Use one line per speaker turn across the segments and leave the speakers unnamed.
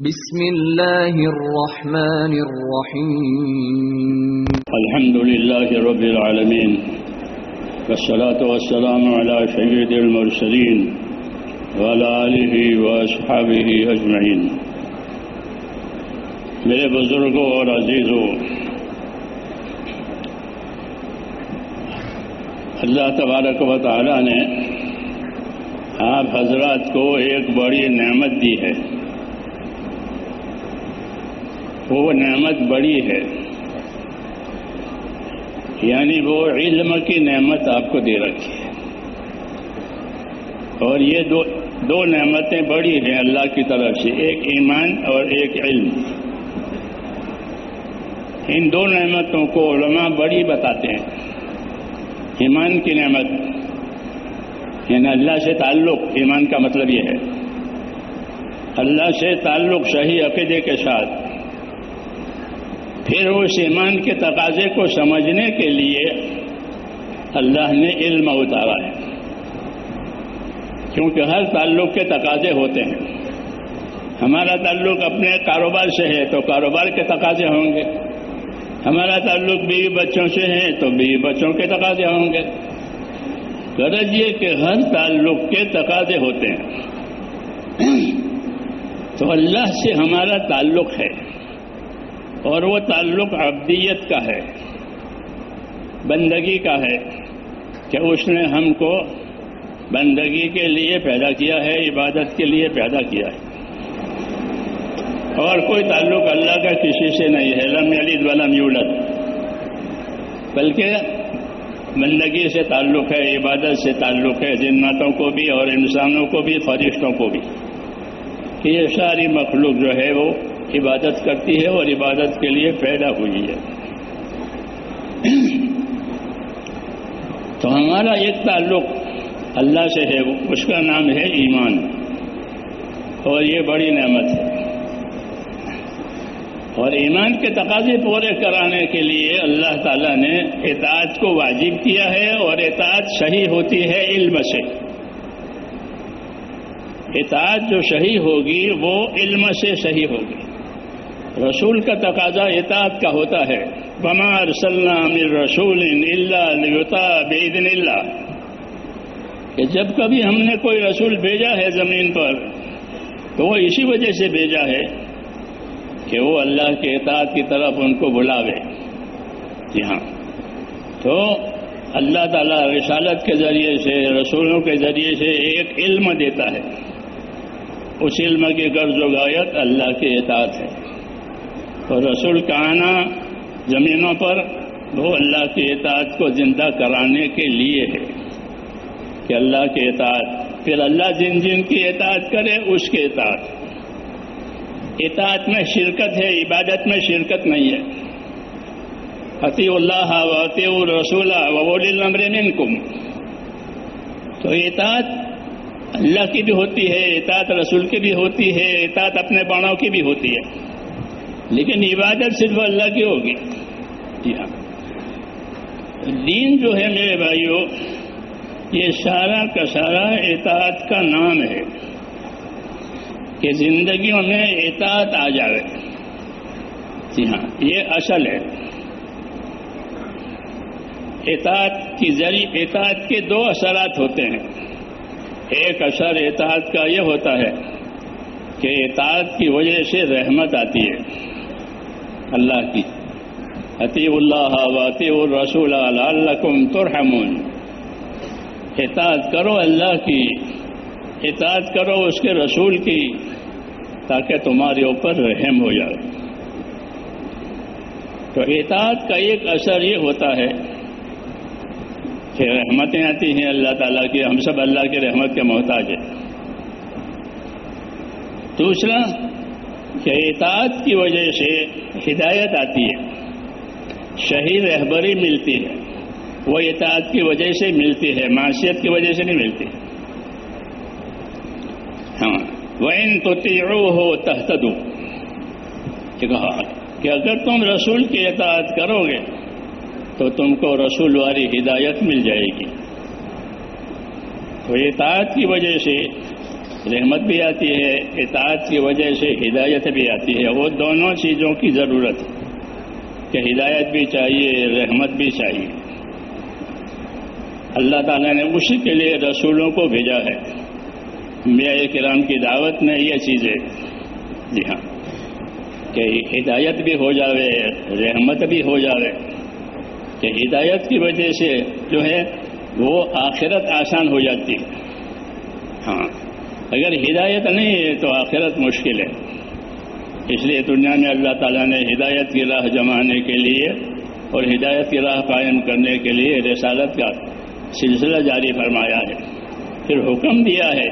بسم الله الرحمن الرحيم.
الحمد لله رب العالمين، والصلاة والسلام على سيد المرسلين وعلى آله وأصحابه أجمعين. میرے بزرگوں اور عزیزوں، اللہ تبارک و تعالی نے آپ حضرات کو ایک بڑی نعمت دی ہے۔ وہ نعمت بڑی ہے۔ یعنی وہ علم کی نعمت آپ کو دے رکھی ہے۔ اور یہ دو دو نعمتیں بڑی ہیں اللہ کی طرف سے، ایک ایمان اور ایک علم۔ ان دو نعمتوں کو علماء بڑی بتاتے ہیں۔ ایمان کی نعمت یعنی اللہ سے تعلق، ایمان کا مطلب یہ ہے۔ اللہ سے تعلق صحیح عقیدے کے ساتھ۔ پھر اس ایمان کے تقاضے کو سمجھنے کے لیے اللہ نے علم اتارا ہے۔ کیونکہ ہر تعلق کے تقاضے ہوتے ہیں۔ ہمارا تعلق اپنے کاروبار سے ہے تو کاروبار کے تقاضے ہوں گے۔ ہمارا تعلق بیوی بچوں سے ہے تو بیوی بچوں کے تقاضے ہوں گے۔ غرض یہ کہ ہر تعلق کے تقاضے ہوتے ہیں۔ تو اللہ سے ہمارا تعلق ہے۔ اور وہ تعلق عبدیت کا ہے، بندگی کا ہے کہ اس نے ہم کو بندگی کے لیے پیدا کیا ہے، عبادت کے لیے پیدا کیا ہے۔ اور کوئی تعلق اللہ کا کسی سے نہیں ہے، لم یلد ولم یولد۔ بلکہ بندگی سے تعلق ہے، عبادت سے تعلق ہے، جنتوں کو بھی اور انسانوں کو بھی، فرشتوں کو بھی۔ کہ یہ ساری مخلوق جو ہے وہ عبادت کرتی ہے اور عبادت کے لیے پیدا ہوئی ہے۔ تو ہمارا ایک تعلق اللہ سے ہے، اس کا نام ہے ایمان۔ اور یہ بڑی نعمت ہے۔ اور ایمان کے تقاضے پورے کرانے کے لیے اللہ تعالیٰ نے اطاعت کو واجب کیا ہے اور اطاعت صحیح ہوتی ہے علم سے۔ اطاعت جو صحیح ہوگی، وہ علم سے صحیح ہوگی۔ رسول کا تقاضا اطاعت کا ہوتا ہے۔ بمار سلام رسول اللہ بےدن اللہ کہ جب کبھی ہم نے کوئی رسول بھیجا ہے زمین پر، تو وہ اسی وجہ سے بھیجا ہے کہ وہ اللہ کے اطاعت کی طرف ان کو بلاوے۔ جی ہاں۔ تو اللہ تعالیٰ رسالت کے ذریعے سے، رسولوں کے ذریعے سے ایک علم دیتا ہے۔ اس علم کی غرض و غایت اللہ کے اطاعت ہے۔ اور رسول کا آنا زمینوں پر وہ اللہ کے اطاعت کو زندہ کرانے کے لیے ہے کہ اللہ کے اطاعت، پھر اللہ جن جن کی اطاعت کرے، اس کے اطاعت۔ اطاعت میں شرکت ہے، عبادت میں شرکت نہیں ہے۔ عطی اللہ و عطی الرسول وول النمر تو اطاعت اللہ کی بھی ہوتی ہے، اطاعت رسول کی بھی ہوتی ہے، اطاعت اپنے باڑوں کی بھی ہوتی ہے۔ لیکن عبادت صرف اللہ کی ہوگی جی ہاں۔ دین جو ہے میرے بھائیوں یہ سارا کا سارا اطاعت کا نام ہے کہ زندگیوں میں اطاعت آ جائے جی ہاں یہ اصل ہے۔ اطاعت کی ذریعے اطاعت کے دو اثرات ہوتے ہیں۔ ایک اثر اطاعت کا یہ ہوتا ہے کہ اطاعت کی وجہ سے رحمت آتی ہے۔ اللہ کی۔ عطی اللہ وطی الرسول علکم ترحمون۔ اطاعت کرو اللہ کی، اطاعت کرو اس کے رسول کی، تاکہ تمہارے اوپر رحم ہو جائے۔ تو اطاعت کا ایک اثر یہ ہوتا ہے کہ رحمتیں آتی ہیں اللہ تعالیٰ کی، ہم سب اللہ کی رحمت کے محتاج ہیں۔ دوسرا کہ اطاعت کی وجہ سے ہدایت آتی ہے۔ صحیح رہبری ملتی ہے۔ وہ اطاعت کی وجہ سے ملتی ہے معاشیت کی وجہ سے نہیں ملتی۔ ہاں۔ وہ ان تو تیڑو ہو تحت کہا کہ اگر تم رسول کی اطاعت کرو گے، تو تم کو رسول والی ہدایت مل جائے گی۔ تو اطاعت کی وجہ سے رحمت بھی آتی ہے، اطاعت کی وجہ سے ہدایت بھی آتی ہے، وہ دونوں چیزوں کی ضرورت ہے۔ کہ ہدایت بھی چاہیے، رحمت بھی چاہیے۔ اللہ تعالیٰ نے اسی کے لیے رسولوں کو بھیجا ہے۔ میاں کرام کی دعوت میں یہ چیزیں جی ہاں۔ کہ ہدایت بھی ہو جاوے، رحمت بھی ہو جاوے۔ کہ ہدایت کی وجہ سے جو ہے، وہ آخرت آسان ہو جاتی ہاں۔ اگر ہدایت نہیں ہے تو آخرت مشکل ہے۔ اس لیے دنیا میں اللہ تعالیٰ نے ہدایت کی راہ جمانے کے لیے اور ہدایت کی راہ قائم کرنے کے لیے رسالت کا سلسلہ جاری فرمایا ہے۔ پھر حکم دیا ہے۔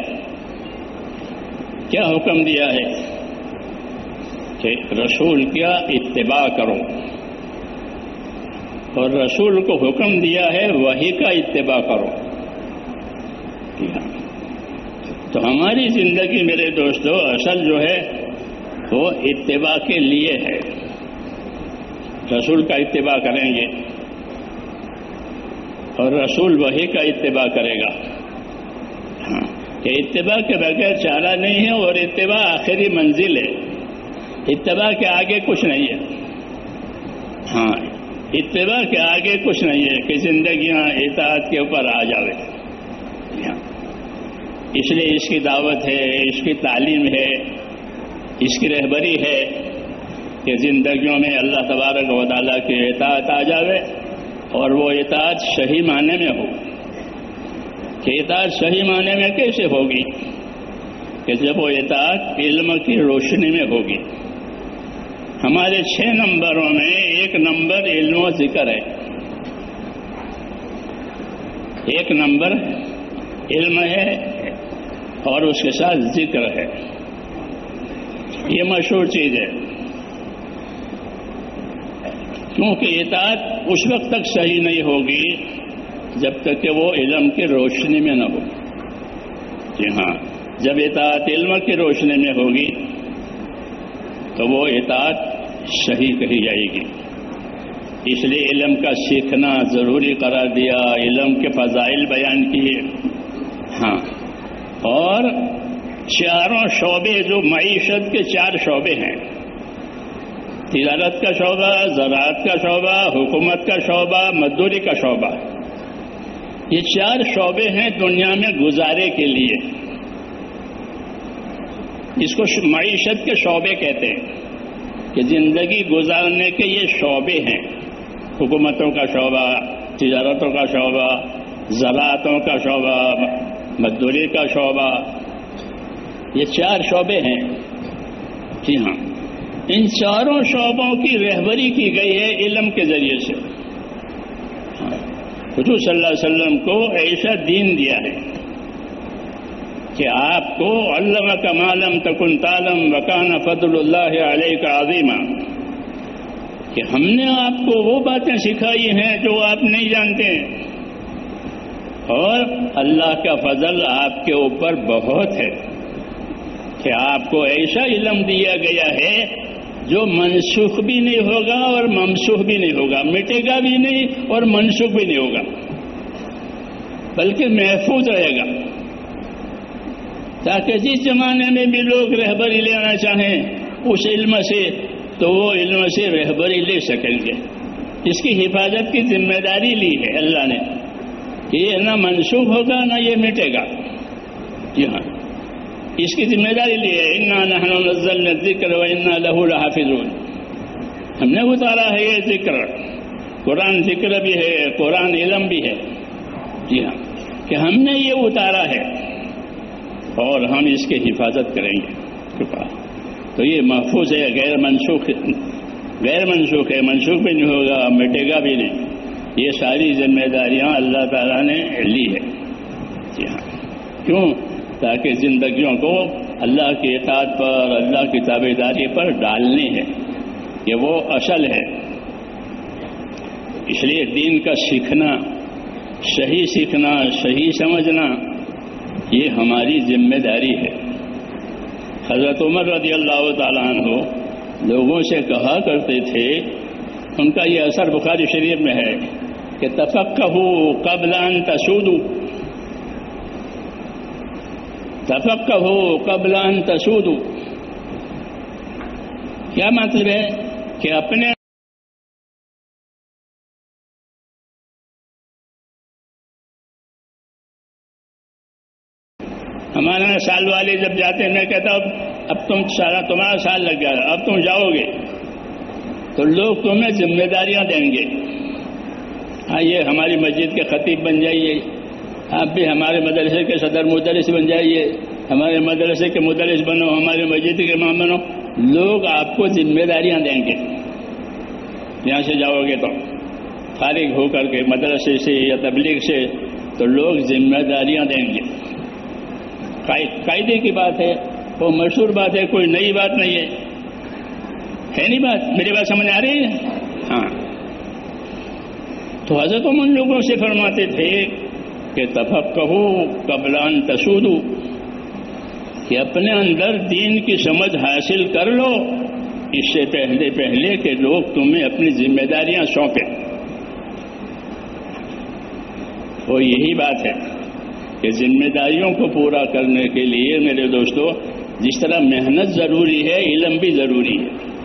کیا حکم دیا ہے؟ کہ رسول کیا اتباع کرو۔ اور رسول کو حکم دیا ہے وہی کا اتباع کرو۔ تو ہماری زندگی میرے دوستوں اصل جو ہے وہ اتباع کے لیے ہے۔ رسول کا اتباع کریں گے۔ اور رسول وہی کا اتباع کرے گا۔ ہاں کہ اتباع کے بغیر چارہ نہیں ہے اور اتباع آخری منزل ہے۔ اتباع کے آگے کچھ نہیں ہے۔ ہاں اتباع کے آگے کچھ نہیں ہے کہ زندگیاں اطاعت کے اوپر آ جاوے۔ ہاں۔ اس لیے اس کی دعوت ہے، اس کی تعلیم ہے، اس کی رہبری ہے کہ زندگیوں میں اللہ تبارک و تعالیٰ کی اطاعت آ جاوے اور وہ اطاعت صحیح معنی میں ہو۔ کہ اطاعت صحیح معنی میں کیسے ہوگی؟ کہ جب وہ اطاعت علم کی روشنی میں ہوگی۔ ہمارے چھ نمبروں میں ایک نمبر علم و ذکر ہے۔ ایک نمبر علم ہے اور اس کے ساتھ ذکر ہے۔ یہ مشہور چیز ہے۔ کیونکہ اطاعت اس وقت تک صحیح نہیں ہوگی جب تک کہ وہ علم کی روشنی میں نہ ہو۔ جی ہاں جب اطاعت علم کی روشنی میں ہوگی تو وہ اطاعت صحیح کہی جائے گی۔ اس لیے علم کا سیکھنا ضروری قرار دیا، علم کے فضائل بیان کیے۔ ہاں۔ اور چاروں شعبے جو معیشت کے چار شعبے ہیں۔ تجارت کا شعبہ، زراعت کا شعبہ، حکومت کا شعبہ، مزدوری کا شعبہ۔ یہ چار شعبے ہیں دنیا میں گزارے کے لیے۔ اس کو معیشت کے شعبے کہتے ہیں کہ زندگی گزارنے کے یہ شعبے ہیں۔ حکومتوں کا شعبہ، تجارتوں کا شعبہ، زراعتوں کا شعبہ مزدوری کا شعبہ۔ یہ چار شعبے ہیں۔ جی ہاں۔ ان چاروں شعبوں کی رہبری کی گئی ہے علم کے ذریعے سے۔ حضور صلی اللہ علیہ وسلم کو ایسا دین دیا ہے کہ آپ کو علم کا معلوم تکن تالم وکان فضل اللہ علیہ کا عظیمہ کہ ہم نے آپ کو وہ باتیں سکھائی ہیں جو آپ نہیں جانتے۔ اور اللہ کا فضل آپ کے اوپر بہت ہے کہ آپ کو ایسا علم دیا گیا ہے جو منسوخ بھی نہیں ہوگا اور منسوخ بھی نہیں ہوگا، مٹے گا بھی نہیں اور منسوخ بھی نہیں ہوگا، بلکہ محفوظ رہے گا۔ تاکہ جس زمانے میں بھی لوگ رہبری لینا چاہیں اس علم سے، تو وہ علم سے رہبری لے سکیں گے۔ اس کی حفاظت کی ذمہ داری لی ہے اللہ نے۔ یہ نہ منسوخ ہوگا نہ یہ مٹے گا۔ جی ہاں۔ اس کی ذمہ داری لی ہے۔ انا نحن نزلنا ذکر و انا له لحافظون۔ ہم نے اتارا ہے یہ ذکر۔ قرآن ذکر بھی ہے، قرآن علم بھی ہے۔ جی ہاں۔ کہ ہم نے یہ اتارا ہے۔ اور ہم اس کی حفاظت کریں گے۔ تو یہ محفوظ ہے، غیر منسوخ۔ غیر منسوخ ہے۔ منسوخ بھی نہیں ہوگا، مٹے گا بھی نہیں۔ یہ ساری ذمہ داریاں اللہ تعالیٰ نے لی ہے۔ جی ہاں۔ کیوں؟ تاکہ زندگیوں کو اللہ کی اطاعت پر، اللہ کی تابے داری پر ڈالنی ہے کہ وہ اصل ہے۔ اس لیے دین کا سیکھنا، صحیح سیکھنا، صحیح سمجھنا، یہ ہماری ذمہ داری ہے۔ حضرت عمر رضی اللہ تعالیٰ عنہ لوگوں سے کہا کرتے تھے ان کا یہ اثر بخاری شریف میں ہے کہ تفق قبل ان تسود تفق ہو قبل ان تسود کیا مطلب ہے کہ اپنے ہمارے سال والے جب جاتے ہیں، میں کہتا ہوں، اب تم سارا تمہارا سال لگ گیا اب تم جاؤ گے۔ تو لوگ تمہیں ذمہ داریاں دیں گے۔ ہاں، آئیے ہماری مسجد کے خطیب بن جائیے۔ آپ بھی ہمارے مدرسے کے صدر مدرس بن جائیے۔ ہمارے مدرسے کے مدرس بنو، ہمارے مسجد کے امام بنو۔ لوگ آپ کو ذمہ داریاں دیں گے۔ یہاں سے جاؤ گے تو فارغ ہو کر کے مدرسے سے یا تبلیغ سے تو لوگ ذمہ داریاں دیں گے۔ قاعدے کی بات ہے، وہ مشہور بات ہے، کوئی نئی بات نہیں ہے۔ ہے نہیں بات؟ میری بات سمجھ آ رہی ہے؟ ہاں۔ تو حضرت ان لوگوں سے فرماتے تھے کہ تفق کہو قبلان تسودو، کہ اپنے اندر دین کی سمجھ حاصل کر لو، اس سے پہلے پہلے کہ لوگ تمہیں اپنی ذمہ داریاں سونپیں۔ وہ یہی بات ہے کہ ذمہ داریوں کو پورا کرنے کے لیے میرے دوستو، جس طرح محنت ضروری ہے، علم بھی ضروری ہے۔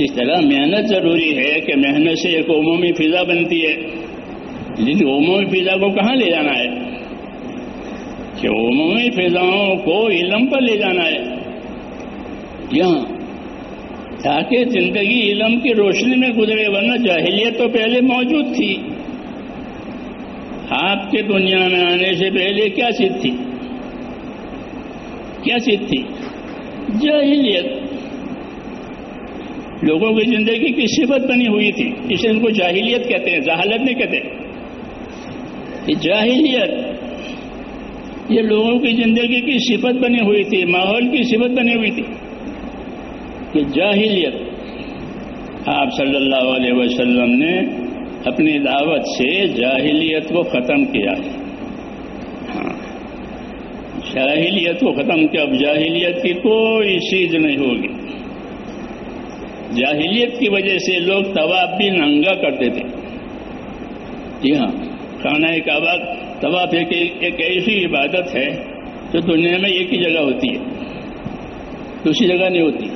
جس طرح محنت ضروری ہے کہ محنت سے ایک عمومی فضا بنتی ہے۔ لیکن عمومی فضا کو کہاں لے جانا ہے؟ کہ عمومی فضاؤں کو علم پر لے جانا ہے۔ یہاں، تاکہ زندگی علم کی روشنی میں گزرے، ورنہ جاہلیت تو پہلے موجود تھی۔ آپ کے دنیا میں آنے سے پہلے کیا چیز تھی؟ کیا چیز تھی؟ جاہلیت۔ لوگوں کی زندگی کی صفت بنی ہوئی تھی، اسے ان کو جاہلیت کہتے ہیں، جہالت نہیں کہتے یہ جاہلیت، یہ لوگوں کی زندگی کی صفت بنی ہوئی تھی، ماحول کی صفت بنی ہوئی تھی۔ کہ جاہلیت۔ آپ صلی اللہ علیہ وسلم نے اپنی دعوت سے جاہلیت کو ختم کیا۔ ہاں۔ جاہلیت کو ختم کیا، اب جاہلیت کی کوئی چیز نہیں ہوگی۔ جاہلیت کی وجہ سے لوگ طواف بھی ننگا کرتے تھے۔ جی ہاں کھانا کعبہ، طواف ایک ایک ایسی عبادت ہے جو دنیا میں ایک ہی جگہ ہوتی ہے۔ دوسری جگہ نہیں ہوتی۔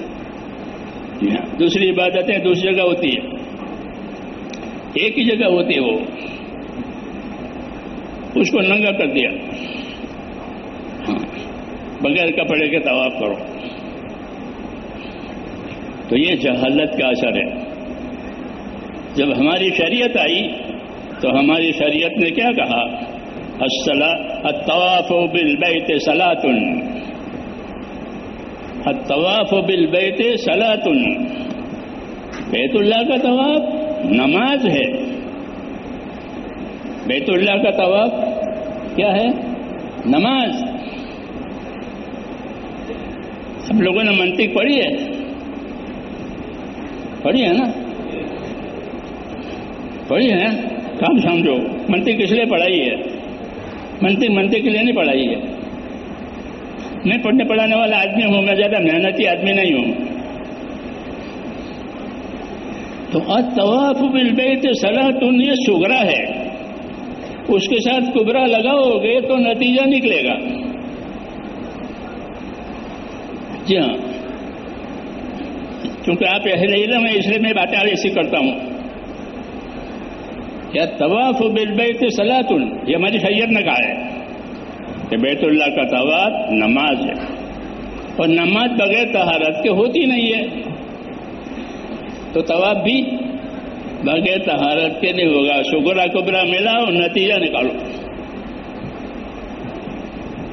جی ہاں دوسری عبادتیں دوسری جگہ ہوتی ہے ایک ہی جگہ ہوتی ہے وہ۔ اس کو ننگا کر دیا۔ ہاں بغیر کپڑے کے طواف کرو۔ تو یہ جہالت کا اثر ہے۔ جب ہماری شریعت آئی تو ہماری شریعت نے کیا کہا؟ الطواف بالبیت سلاطن الطواف بالبیت سلاطن بیت اللہ کا طواف نماز ہے۔ بیت اللہ کا طواف کیا ہے؟ نماز۔ سب لوگوں نے منطق پڑھی ہے۔ پڑھی ہے نا؟ پڑھی ہے؟ کام سمجھو، منطق کس لیے پڑھائی ہے؟ منطق منطق کے لیے نہیں پڑھائی ہے۔ میں پڑھنے، پڑھانے والا آدمی ہوں، میں زیادہ محنتی آدمی نہیں ہوں۔ تو طواف بالبیت صلاحتن یہ سگرا ہے۔ اس کے ساتھ کبرا لگاؤ گے تو نتیجہ نکلے گا۔ جی ہاں۔ کیونکہ آپ اہل علم ہے اس لیے میں باتیں ایسی کرتا ہوں۔ کیا طواف بالبیت سلاطن یہ ہماری شریعت نے کہا ہے۔ کہ بیت اللہ کا طواف نماز ہے۔ اور نماز بغیر طہارت کے ہوتی نہیں ہے۔ تو طواف بھی بغیر طہارت کے نہیں ہوگا۔ شکرا کبرا ملا اور نتیجہ نکالو۔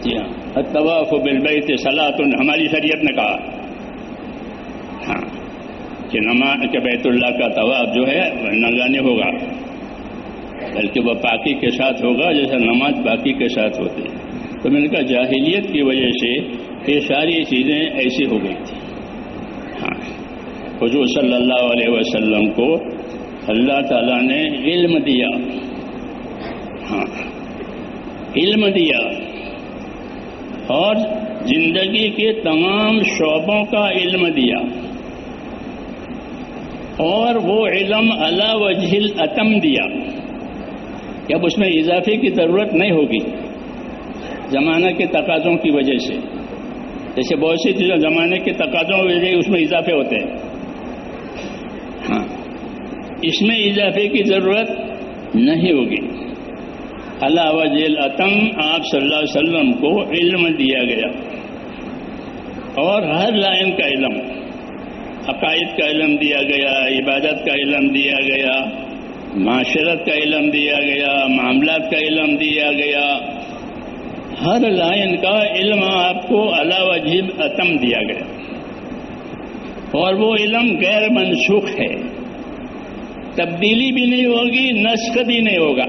جی ہاں۔ طواف بالبیت سلاطن ہماری شریعت نے کہا کہ نماز کے بیت اللہ کا طواف جو ہے نگانے ہوگا، بلکہ وہ پاکی کے ساتھ ہوگا جیسا نماز پاکی کے ساتھ ہوتی ہے۔ تو میں نے کہا جاہلیت کی وجہ سے یہ ساری چیزیں ایسی ہو گئی تھی ہاں۔ حضور صلی اللہ علیہ وسلم کو اللہ تعالیٰ نے علم دیا۔ ہاں۔ علم دیا۔ اور زندگی کے تمام شعبوں کا علم دیا۔ اور وہ علم اللہ وجہ عتم دیا۔ کہ اب اس میں اضافے کی ضرورت نہیں ہوگی۔ زمانہ کے تقاضوں کی وجہ سے۔ جیسے بہت سی چیزیں زمانے کے تقاضوں کی وجہ سے اس میں اضافے ہوتے ہیں۔ ہاں۔ اس میں اضافے کی ضرورت نہیں ہوگی۔ اللہ وجل عتم آپ صلی اللہ علیہ وسلم کو علم دیا گیا۔ اور ہر لائن کا علم۔ عقائد کا علم دیا گیا، عبادت کا علم دیا گیا، معاشرت کا علم دیا گیا، معاملات کا علم دیا گیا۔ ہر لائن کا علم آپ کو اللہ وجیب عتم دیا گیا۔ اور وہ علم غیر منسوخ ہے۔ تبدیلی بھی نہیں ہوگی نسخ بھی نہیں ہوگا۔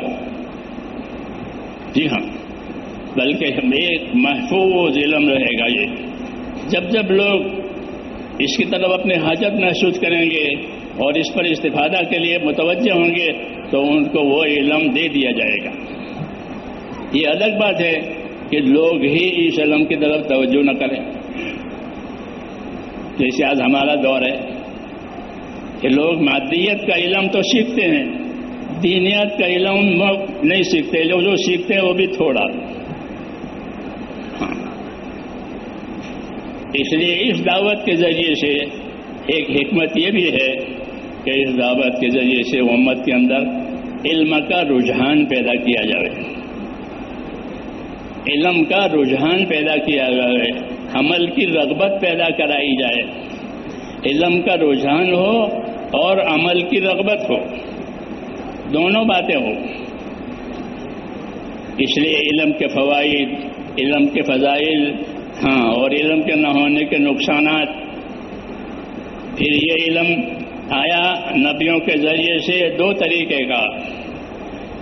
جی ہاں بلکہ ایک محفوظ علم رہے گا یہ۔ جب جب لوگ اس کی طرف اپنے حاجت محسوس کریں گے اور اس پر استفادہ کے لیے متوجہ ہوں گے تو ان کو وہ علم دے دیا جائے گا۔ یہ الگ بات ہے کہ لوگ ہی اس علم کی طرف توجہ نہ کریں۔ جیسے آج ہمارا دور ہے کہ لوگ مادیت کا علم تو سیکھتے ہیں دینیت کا علم نہیں سیکھتے لوگ جو سیکھتے ہیں وہ بھی تھوڑا۔ اس لیے اس دعوت کے ذریعے سے ایک حکمت یہ بھی ہے کہ اس دعوت کے ذریعے سے امت کے اندر علم کا رجحان پیدا کیا جائے علم کا رجحان پیدا کیا جائے عمل کی رغبت پیدا کرائی جائے۔ علم کا رجحان ہو اور عمل کی رغبت ہو، دونوں باتیں ہوں۔ اس لیے علم کے فوائد، علم کے فضائل ہاں اور علم کے نہ ہونے کے نقصانات۔ پھر یہ علم آیا نبیوں کے ذریعے سے دو طریقے کا۔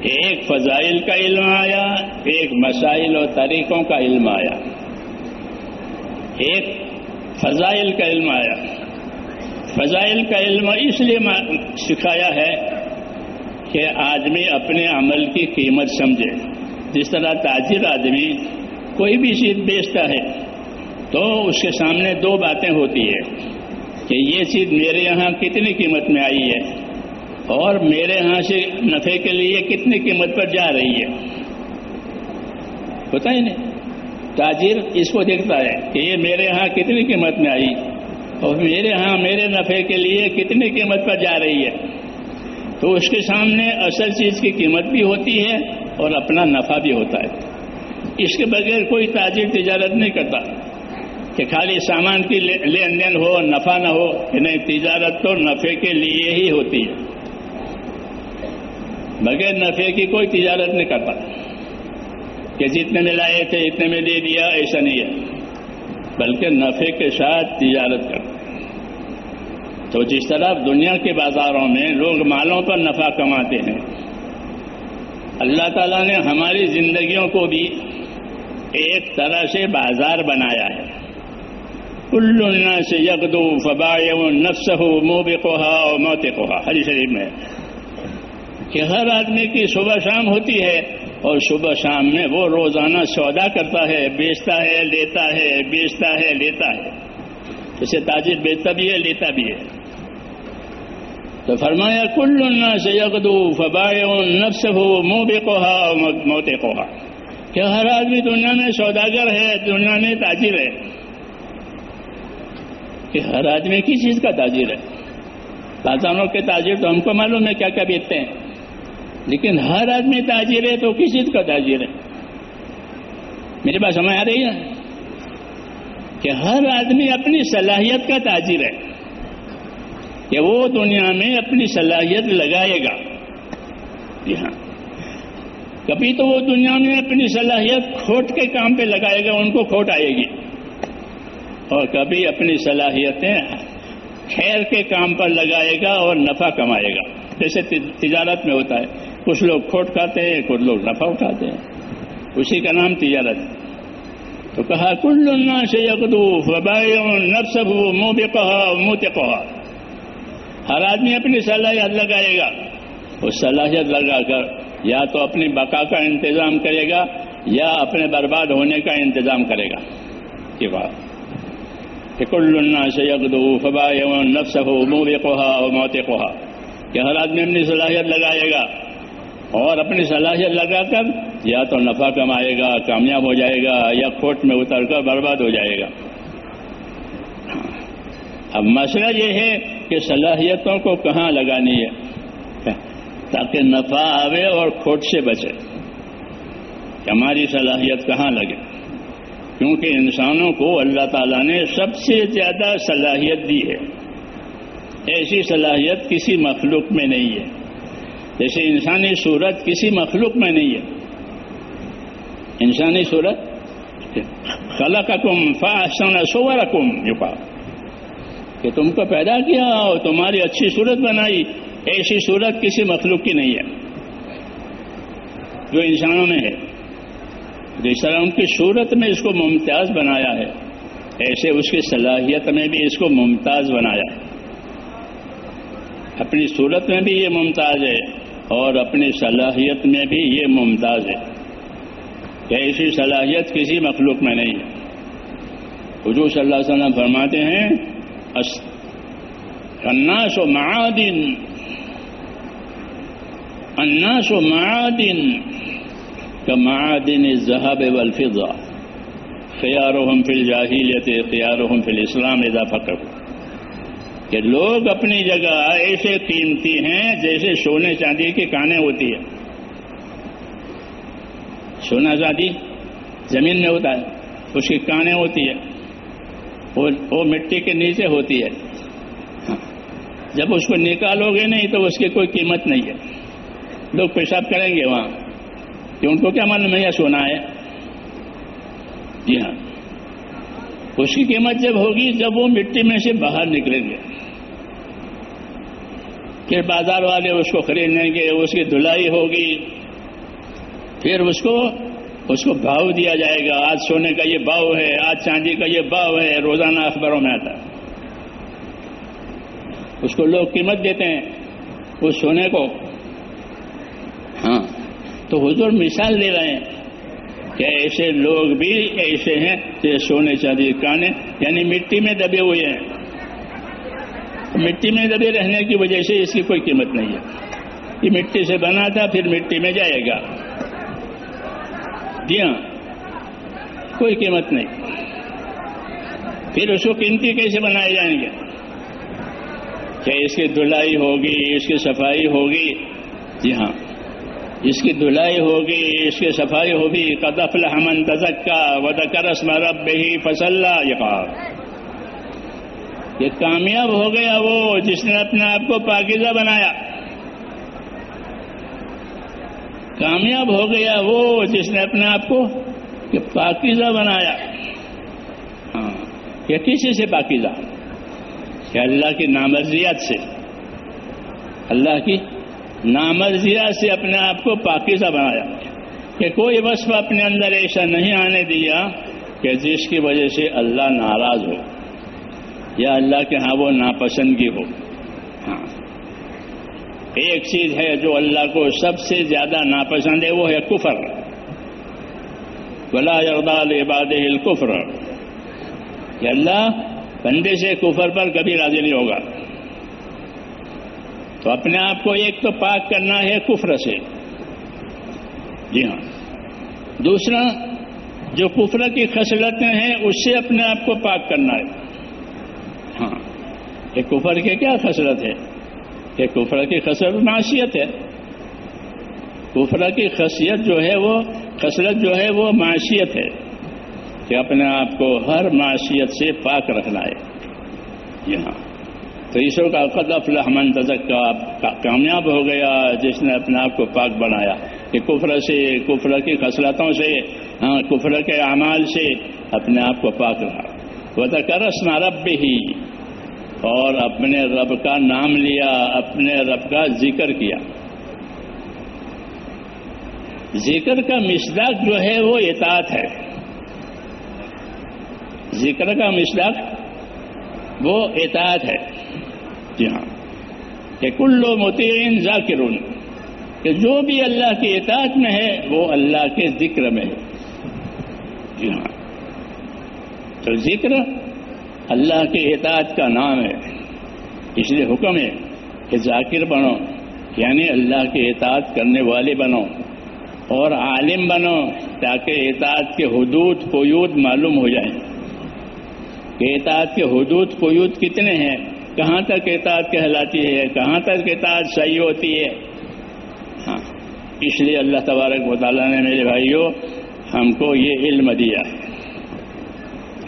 ایک فضائل کا علم آیا، ایک مسائل اور طریقوں کا علم آیا۔ ایک فضائل کا علم آیا۔ فضائل کا علم اس لیے سکھایا ہے کہ آدمی اپنے عمل کی قیمت سمجھے۔ جس طرح تاجر آدمی کوئی بھی چیز بیچتا ہے تو اس کے سامنے دو باتیں ہوتی ہے کہ یہ چیز میرے یہاں کتنی قیمت میں آئی ہے اور میرے ہاں سے نفے کے لیے کتنی قیمت پر جا رہی ہے۔ ہوتا ہی نہیں۔ تاجر اس کو دیکھتا ہے کہ یہ میرے ہاں کتنی قیمت میں آئی اور میرے ہاں میرے نفے کے لیے کتنی قیمت پر جا رہی ہے۔ تو اس کے سامنے اصل چیز کی قیمت بھی ہوتی ہے اور اپنا نفع بھی ہوتا ہے۔ اس کے بغیر کوئی تاجر تجارت نہیں کرتا۔ کہ خالی سامان کی لین دین ہو، نفع نہ ہو، کہ نہیں تجارت تو نفے کے لیے ہی ہوتی ہے۔ بغیر نفے کی کوئی تجارت نہیں کرتا کہ جتنے میں لائے تھے، اتنے میں دے دیا، ایسا نہیں ہے۔ بلکہ نفے کے ساتھ تجارت کرتا تو جس طرح دنیا کے بازاروں میں لوگ مالوں پر نفع کماتے ہیں، اللہ تعالیٰ نے ہماری زندگیوں کو بھی ایک طرح سے بازار بنایا ہے۔ کل سے یکدو فبائے نفس ہو موب کوہا اور موت کوہا ہری شریف میں. کہ ہر آدمی کی صبح شام ہوتی ہے اور صبح شام میں وہ روزانہ سودا کرتا ہے، بیچتا ہے، لیتا ہے، بیچتا ہے، لیتا ہے۔ جیسے تاجر بیچتا بھی ہے، لیتا بھی ہے۔ تو فرمایا، کل سے یکدو فبائے نفس ہو منہ بے کوہا اور موت کوہا کہ ہر آدمی دنیا میں سوداگر ہے، دنیا میں تاجر ہے۔ کہ ہر آدمی کس چیز کا تاجر ہے۔ بازاروں کے تاجر تو ہم کو معلوم ہے کیا کیا بیچتے ہیں۔ لیکن ہر آدمی تاجر ہے تو کس چیز کا تاجر ہے؟ میرے پاس سمجھ آ رہی ہے؟ کہ ہر آدمی اپنی صلاحیت کا تاجر ہے۔ کہ وہ دنیا میں اپنی صلاحیت لگائے گا۔ جی ہاں۔ کبھی تو وہ دنیا میں اپنی صلاحیت کھوٹ کے کام پہ لگائے گا، ان کو کھوٹ آئے گی۔ اور کبھی اپنی صلاحیتیں خیر کے کام پر لگائے گا اور نفع کمائے گا۔ جیسے تجارت میں ہوتا ہے، کچھ لوگ کھوٹ کھاتے ہیں، کچھ لوگ نفع اٹھاتے ہیں۔ اسی کا نام تجارت۔ تو کہا، کل سے یکدو وبائے منہ بے کہا منہ کہا ہر آدمی اپنی صلاحیت لگائے گا۔ اس صلاحیت لگا کر یا تو اپنی بقا کا انتظام کرے گا یا اپنے برباد ہونے کا انتظام کرے گا۔ یہ بات۔ کہ کل سے یکدو فبائے نفس ہو منہ موت کوہا کہ ہر آدمی اپنی صلاحیت لگائے گا اور اپنی صلاحیت لگا کر یا تو نفع کمائے گا، کامیاب ہو جائے گا یا کھوٹ میں اتر کر برباد ہو جائے گا۔ اب مسئلہ یہ ہے کہ صلاحیتوں کو کہاں لگانی ہے؟ تاکہ نفع آوے اور کھوٹ سے بچے۔ ہماری صلاحیت کہاں لگے؟ کیونکہ انسانوں کو اللہ تعالیٰ نے سب سے زیادہ صلاحیت دی ہے۔ ایسی صلاحیت کسی مخلوق میں نہیں ہے۔ جیسے انسانی صورت کسی مخلوق میں نہیں ہے۔ انسانی صورت خلا کا کم فاسن سور کم کہ تم کو پیدا کیا اور تمہاری اچھی صورت بنائی، ایسی صورت کسی مخلوق کی نہیں ہے۔ جو انسانوں میں ہے۔ جس ان کی صورت میں اس کو ممتاز بنایا ہے۔ ایسے اس کی صلاحیت میں بھی اس کو ممتاز بنایا ہے۔ اپنی صورت میں بھی یہ ممتاز ہے اور اپنی صلاحیت میں بھی یہ ممتاز ہے۔ کہ ایسی صلاحیت کسی مخلوق میں نہیں ہے۔ حضور صلی اللہ علیہ وسلم فرماتے ہیں الناس و معادن، الناس و معادن کا معادن الذهب والفضة. خيارهم في الجاهلية، خيارهم في الاسلام اذا فقهوا کہ لوگ اپنی جگہ ایسے قیمتی ہیں جیسے سونے چاندی کی کانیں ہوتی ہے سونا چاندی زمین میں ہوتا ہے، اس کی کانیں ہوتی ہے وہ مٹی کے نیچے ہوتی ہے۔ جب اس کو نکالو گے نہیں تو اس کی کوئی قیمت نہیں ہے۔ لوگ پیشاب کریں گے وہاں۔ کہ ان کو کیا معلوم ہے سونا ہے؟ جی ہاں۔ اس کی قیمت جب ہوگی، جب وہ مٹی میں سے باہر نکلیں گے۔ پھر بازار والے اس کو خریدیں گے، اس کی دھلائی ہوگی۔ پھر اس کو اس کو بھاؤ دیا جائے گا۔ آج سونے کا یہ بھاؤ ہے، آج چاندی کا یہ بھاؤ ہے، روزانہ اخباروں میں آتا ہے۔ اس کو لوگ قیمت دیتے ہیں۔ اس سونے کو۔ ہاں۔ تو حضور مثال دے رہے ہیں کہ ایسے لوگ بھی ایسے ہیں کہ سونے چاندی کانے یعنی مٹی میں دبے ہوئے ہیں۔ مٹی میں دبے رہنے کی وجہ سے اس کی کوئی قیمت نہیں ہے۔ یہ مٹی سے بنا تھا، پھر مٹی میں جائے گا۔ جی ہاں کوئی قیمت نہیں۔ پھر اس کو قیمتی کیسے بنائے جائیں گے؟ کہ اس کی دھلائی ہوگی، اس کی صفائی ہوگی۔ جی ہاں۔ اس کی دھلائی ہوگی، اس کی صفائی ہوگی قدف الحمن تزکا ودکرس مرب ہی فصلہ یہ یہ کامیاب ہو گیا وہ جس نے اپنے آپ کو پاکیزہ بنایا۔ کامیاب ہو گیا وہ جس نے اپنے آپ کو پاکیزہ بنایا۔ ہاں یہ کسی سے پاکیزہ؟ کہ اللہ کی نامرضیات سے۔ اللہ کی نامرضیات سے اپنے آپ کو پاکیزہ بنایا کہ کوئی وصف اپنے اندر ایسا نہیں آنے دیا کہ جس کی وجہ سے اللہ ناراض ہو یا اللہ کے ہاں وہ ناپسندگی ہو۔ ہاں۔ ایک چیز ہے جو اللہ کو سب سے زیادہ ناپسند ہے، وہ ہے کفر۔ بلا اقدال عباد الکفر کہ اللہ بندے سے کفر پر کبھی راضی نہیں ہوگا۔ تو اپنے آپ کو ایک تو پاک کرنا ہے کفر سے۔ جی ہاں۔ دوسرا، جو کفر کی خصلتیں ہیں، اس سے اپنے آپ کو پاک کرنا ہے۔ ہاں۔ یہ کفر کی کیا خسرت ہے؟ کہ کفر کی خسرت معاشیت ہے۔ کفر کی خصیت جو ہے وہ خسرت جو ہے وہ معاشیت ہے کہ اپنے آپ کو ہر معاشیت سے پاک رکھنا ہے۔ جی ہاں۔ تو عیشو کا قدف لحمن تزک کا کامیاب ہو گیا، جس نے اپنے آپ کو پاک بنایا۔ کہ کفر سے، کفر کی خصلتوں سے ہاں کفر کے اعمال سے اپنے آپ کو پاک رہا۔ وہ تو کرس رب ہی اور اپنے رب کا نام لیا، اپنے رب کا ذکر کیا۔ ذکر کا مصداق جو ہے، وہ اطاعت ہے۔ ذکر کا مصداق، وہ اطاعت ہے۔ جی ہاں کہ کلو متعین ذاکر کہ جو بھی اللہ کی اطاعت میں ہے، وہ اللہ کے ذکر میں ہے۔ جی ہاں۔ تو ذکر اللہ کے اطاعت کا نام ہے۔ اس لیے حکم ہے کہ ذاکر بنو یعنی اللہ کے اطاعت کرنے والے بنو، اور عالم بنو تاکہ اطاعت کے حدود، قیود معلوم ہو جائیں۔ کہ اطاعت کے حدود، قیود کتنے ہیں؟ کہاں تک اطاعت کہلاتی ہے؟ کہاں تک اطاعت صحیح ہوتی ہے؟ ہاں اس لیے اللہ تبارک و تعالیٰ نے میرے بھائیوں، ہم کو یہ علم دیا۔ ہے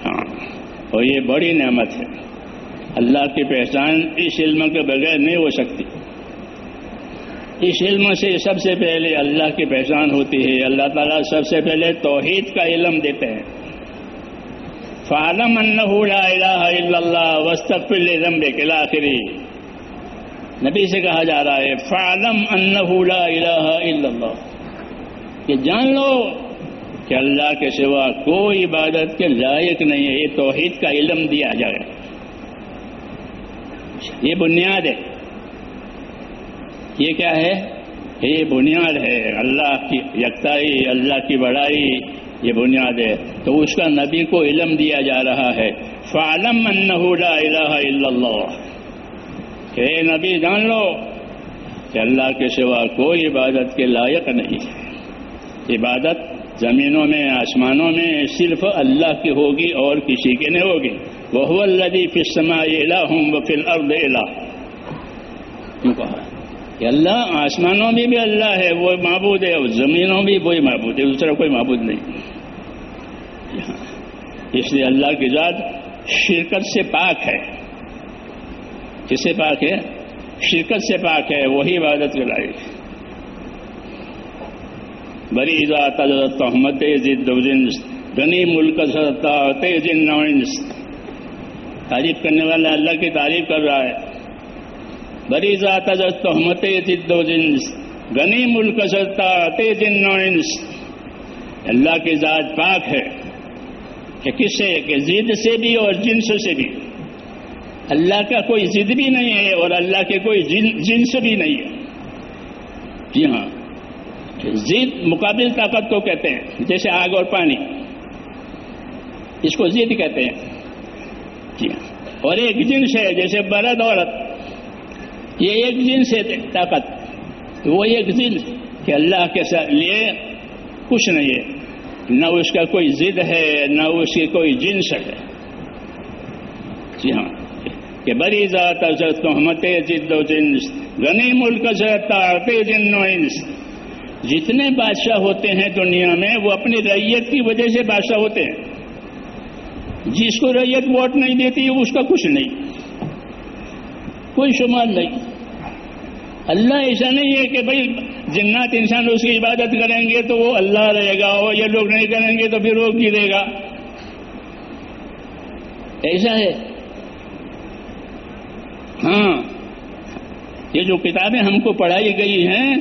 ہاں اور یہ بڑی نعمت ہے۔ اللہ کی پہچان اس علم کے بغیر نہیں ہو سکتی۔ اس علم سے سب سے پہلے اللہ کی پہچان ہوتی ہے۔ اللہ تعالیٰ سب سے پہلے توحید کا علم دیتے ہیں۔ فعلم انہ لا الہ الا اللہ وسطف الزمب کے آخری نبی سے کہا جا رہا ہے، فعلم انہ لا الہ الا اللہ کہ جان لو کہ اللہ کے سوا کوئی عبادت کے لائق نہیں ہے، یہ توحید کا علم دیا جائے۔ یہ بنیاد ہے۔ یہ کیا ہے؟ یہ بنیاد ہے۔ اللہ کی یکتائی، اللہ کی بڑائی یہ بنیاد ہے تو اس کا نبی کو علم دیا جا رہا ہے۔ فعلم انہ لا الہ الا اللہ کہ اے نبی جان لو کہ اللہ کے سوا کوئی عبادت کے لائق نہیں۔ ہے عبادت زمینوں میں، آسمانوں میں صرف اللہ کی ہوگی اور کسی کی نہیں ہوگی۔ وہ الذی فی السماء الہ و الارض الہ کیوں کہا کہ اللہ، آسمانوں میں بھی اللہ ہے، وہ معبود ہے، اور زمینوں میں وہی معبود ہے، دوسرا کوئی معبود نہیں۔ اس لیے اللہ کی ذات شرکت سے پاک ہے۔ کس سے پاک ہے؟ شرکت سے پاک ہے، وہی عبادت کے لائق بری ذات تحمد ضد غنی ملک سرتا نوئنس تعریف کرنے والا اللہ کی تعریف کر رہا ہے۔ بری ذات تحمت ضد غنی ملک سرتا تیز نوئنس اللہ کی ذات پاک ہے۔ کہ کس سے؟ کہ ضد سے بھی اور جنس سے بھی۔ اللہ کا کوئی ضد بھی نہیں ہے اور اللہ کے کوئی جنس بھی نہیں ہے۔ جی ہاں۔ ضد مقابل طاقت کو کہتے ہیں، جیسے آگ اور پانی۔ اس کو ضد کہتے ہیں۔ جی ہاں۔ اور ایک جنس ہے، جیسے برد عورت۔ یہ ایک جنس ہے طاقت۔ وہ ایک جنس کہ اللہ کے لیے کچھ نہیں ہے۔ نہ اس کا کوئی ضد ہے، نہ اس کی کوئی جنس ہے۔ جی ہاں۔ کہ بری ذات ازت محمد ضد و جنس، غنی ملک جن و انس۔ جتنے بادشاہ ہوتے ہیں دنیا میں، وہ اپنی ریت کی وجہ سے بادشاہ ہوتے ہیں۔ جس کو ریت ووٹ نہیں دیتی، اس کا کچھ نہیں۔ کوئی شمار نہیں۔ اللہ ایسا نہیں ہے کہ بھائی جنات انسان اس کی عبادت کریں گے تو وہ اللہ رہے گا اور یہ لوگ نہیں کریں گے تو پھر وہ گرے گا؟ ایسا ہے۔ ہاں۔ یہ جو کتابیں ہم کو پڑھائی گئی ہیں،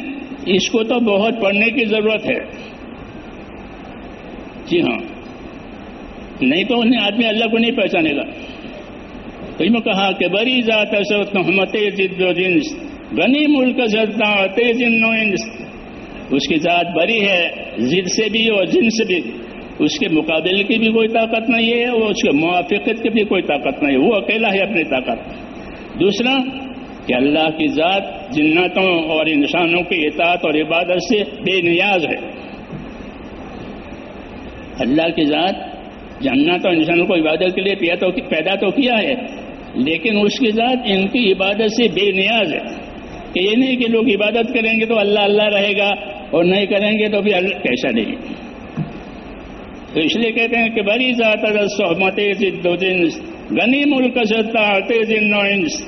اس کو تو بہت پڑھنے کی ضرورت ہے۔ جی ہاں۔ نہیں تو انہیں آدمی اللہ کو نہیں پہچانے گا۔ میں کہا کہ بری ذات محمد جد و جنس۔ غنی ملک زدہ تیز انس اس کی ذات بری ہے، ضد سے بھی اور جن سے بھی۔ اس کے مقابلے کی بھی کوئی طاقت نہیں ہے اور اس کے موافقت کی بھی کوئی طاقت نہیں ہے۔ وہ اکیلا ہے اپنی طاقت۔ دوسرا، کہ اللہ کی ذات جنتوں اور انسانوں کی اطاعت اور عبادت سے بے نیاز ہے۔ اللہ کی ذات جنت اور انسانوں کو عبادت کے لیے پیدا تو کیا ہے، لیکن اس کی ذات ان کی عبادت سے بے نیاز ہے۔ کہ یہ نہیں کہ لوگ عبادت کریں گے تو اللہ اللہ رہے گا اور نہیں کریں گے تو بھی اللہ کیسا نہیں۔ تو اس لیے کہتے ہیں کہ بری ذات سہمت غنی ملک ستا انس۔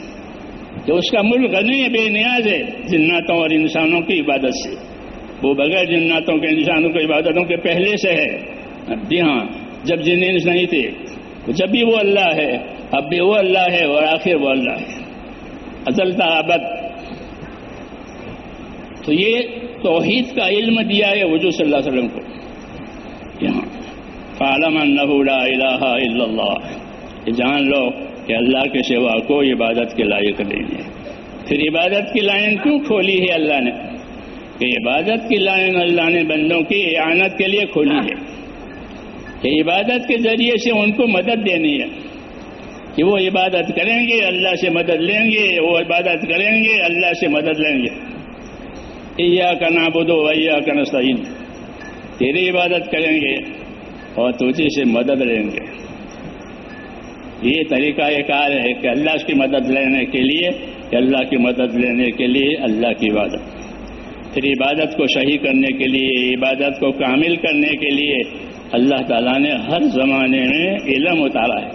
تو اس کا ملک غنی بے نیاز ہے جناتوں اور انسانوں کی عبادت سے۔ وہ بغیر جناتوں کے، انسانوں کی عبادتوں کے پہلے سے ہے۔ جی ہاں جب جنس نہیں تھے جب بھی وہ اللہ ہے، اب بھی وہ اللہ ہے اور آخر وہ اللہ ہے۔ ازلتا آبد تو یہ توحید کا علم دیا ہے وجود صلی اللہ علیہ وسلم کو۔ یہاں۔ فعلم لا الہ الا اللہ یہ جان لو کہ اللہ کے سوا کوئی عبادت کے لائق نہیں ہے۔ پھر عبادت کی لائن کیوں کھولی ہے اللہ نے؟ کہ عبادت کی لائن اللہ نے بندوں کی اعانت کے لیے کھولی ہے۔ کہ عبادت کے ذریعے سے ان کو مدد دینی ہے۔ کہ وہ عبادت کریں گے، اللہ سے مدد لیں گے، وہ عبادت کریں گے، اللہ سے مدد لیں گے۔ ایا کا نابودو ایا کا نستعین تیری عبادت کریں گے اور تجھے سے مدد لیں گے. یہ طریقہ کار ہے کہ اللہ کی مدد لینے کے لیے، کہ اللہ کی مدد لینے کے لیے اللہ کی عبادت. پھر عبادت کو صحیح کرنے کے لیے، عبادت کو کامل کرنے کے لیے اللہ تعالیٰ نے ہر زمانے میں علم اتارا ہے.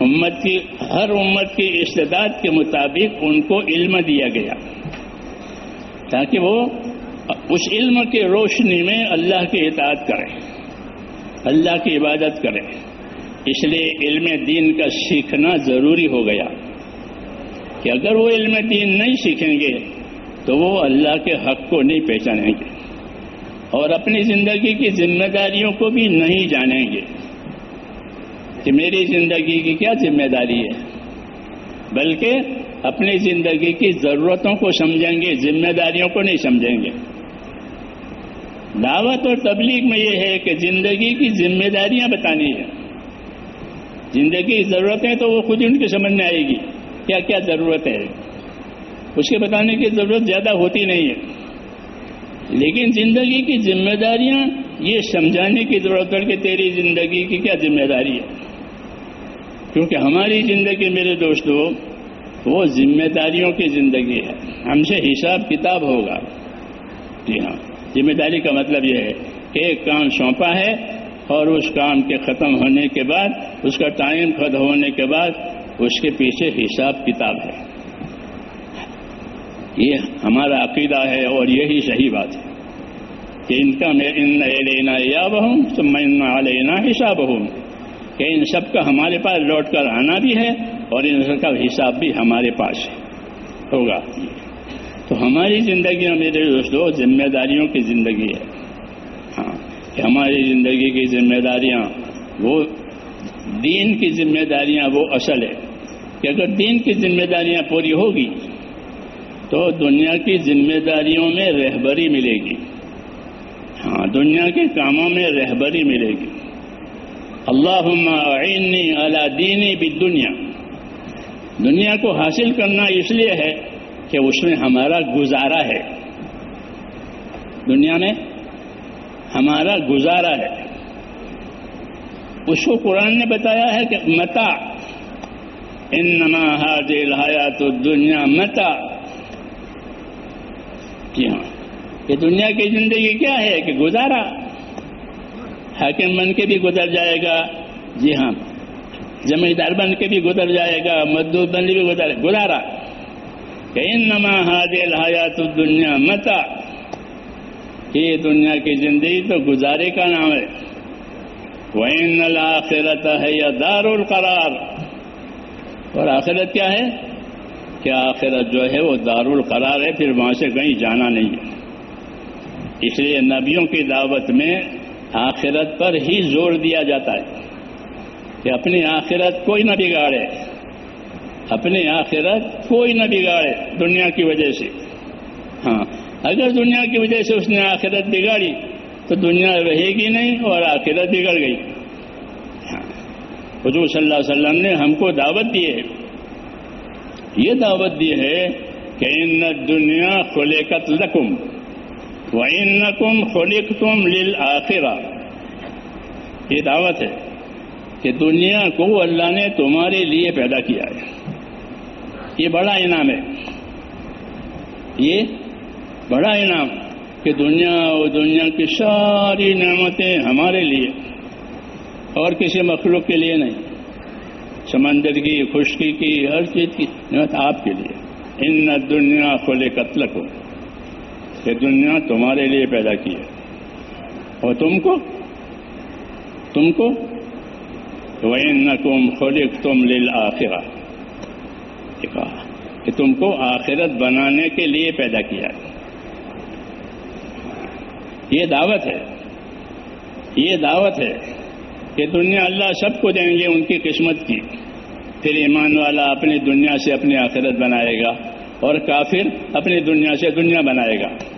امت کی، ہر امت کی استداد کے مطابق ان کو علم دیا گیا. تاکہ وہ اس علم کی روشنی میں اللہ کی اطاعت کریں اللہ کی عبادت کریں اس لیے علم دین کا سیکھنا ضروری ہو گیا۔ کہ اگر وہ علم دین نہیں سیکھیں گے، تو وہ اللہ کے حق کو نہیں پہچانیں گے۔ اور اپنی زندگی کی ذمہ داریوں کو بھی نہیں جانیں گے۔ کہ میری زندگی کی کیا ذمہ داری ہے؟ بلکہ اپنی زندگی کی ضرورتوں کو سمجھیں گے، ذمہ داریوں کو نہیں سمجھیں گے۔ دعوت اور تبلیغ میں یہ ہے کہ زندگی کی ذمہ داریاں بتانی ہے زندگی کی ضرورتیں تو وہ خود ہی ان کی سمجھ میں آئے گی۔ کیا کیا ضرورت ہے؟ اس کے بتانے کی ضرورت زیادہ ہوتی نہیں ہے۔ لیکن زندگی کی ذمہ داریاں، یہ سمجھانے کی ضرورت ہے کہ تیری زندگی کی کیا ذمہ داری ہے۔ کیونکہ ہماری زندگی میرے دوستوں وہ ذمہ داریوں کی زندگی ہے۔ ہم سے حساب کتاب ہوگا۔ جی ہاں۔ ذمہ داری کا مطلب یہ ہے کہ ایک کام سونپا ہے اور اس کام کے ختم ہونے کے بعد، اس کا ٹائم ختم ہونے کے بعد، اس کے پیچھے حساب کتاب ہے۔ یہ ہمارا عقیدہ ہے اور یہی صحیح بات ہے۔ کہ ان کا میں ان لینا یا بہوں تو میں لینا حساب ہوں کہ ان سب کا ہمارے پاس لوٹ کر آنا بھی ہے اور ان سب کا حساب بھی ہمارے پاس ہے۔ ہوگا۔ تو ہماری زندگی میرے دوستوں ذمہ داریوں کی زندگی ہے۔ ہاں کہ ہماری زندگی کی ذمہ داریاں، وہ دین کی ذمہ داریاں وہ اصل ہے۔ کہ اگر دین کی ذمہ داریاں پوری ہوگی، تو دنیا کی ذمہ داریوں میں رہبری ملے گی۔ ہاں دنیا کے کاموں میں رہبری ملے گی۔ اللہ عینی اللہ دینی بھی دنیا۔ دنیا کو حاصل کرنا اس لیے ہے کہ اس میں ہمارا گزارا ہے۔ دنیا میں ہمارا گزارا ہے۔ اس کو قرآن نے بتایا ہے کہ متا ان نما حاضل حیات دنیا متا جی ہاں۔ یہ دنیا کی زندگی کیا ہے کہ گزارا۔ حاکم بن کے بھی گزر جائے گا۔ جی ہاں۔ زمیندار بن کے بھی گزر جائے گا۔ مزدور بن کے بھی گزر گزارا۔ نما حاضل حیات دنیا متا یہ دنیا کی زندگی تو گزارے کا نام ہے۔ وہ ان آخرت ہے یا دار القرار اور آخرت کیا ہے؟ کہ آخرت جو ہے وہ دار القرار ہے، پھر وہاں سے کہیں جانا نہیں ہے۔ اس لیے نبیوں کی دعوت میں آخرت پر ہی زور دیا جاتا ہے کہ اپنی آخرت کوئی نہ بگاڑے۔ اپنی آخرت کوئی نہ بگاڑے دنیا کی وجہ سے۔ ہاں اگر دنیا کی وجہ سے اس نے آخرت بگاڑی تو دنیا رہے گی نہیں اور آخرت بگڑ گئی۔ ہاں، حضور صلی اللہ علیہ وسلم نے ہم کو دعوت دی ہے۔ یہ دعوت دی ہے کہ ان دنیا خلیقت لکم۔ وَإِنَّكُمْ خُلِقْتُمْ لِلْآخِرَةِ یہ دعوت ہے کہ دنیا کو اللہ نے تمہارے لیے پیدا کیا ہے۔ یہ بڑا انعام ہے۔ یہ بڑا انعام کہ دنیا اور دنیا کی ساری نعمتیں ہمارے لیے اور کسی مخلوق کے لیے نہیں۔ سمندر کی خشکی کی، ہر چیز کی نعمت آپ کے لیے۔ ان دنیا کھولے قتل کو کہ دنیا تمہارے لیے پیدا کی ہے۔ اور تم کو؟ تم کو؟ وَإِنَّكُمْ خُلِقْتُمْ لِلْآخِرَةِ۔ کہا کہ تم کو آخرت بنانے کے لیے پیدا کیا ہے۔ یہ دعوت ہے۔ یہ دعوت ہے کہ دنیا اللہ سب کو دیں گے ان کی قسمت کی۔ پھر ایمان والا اپنی دنیا سے اپنی آخرت بنائے گا اور کافر اپنی دنیا سے دنیا بنائے گا۔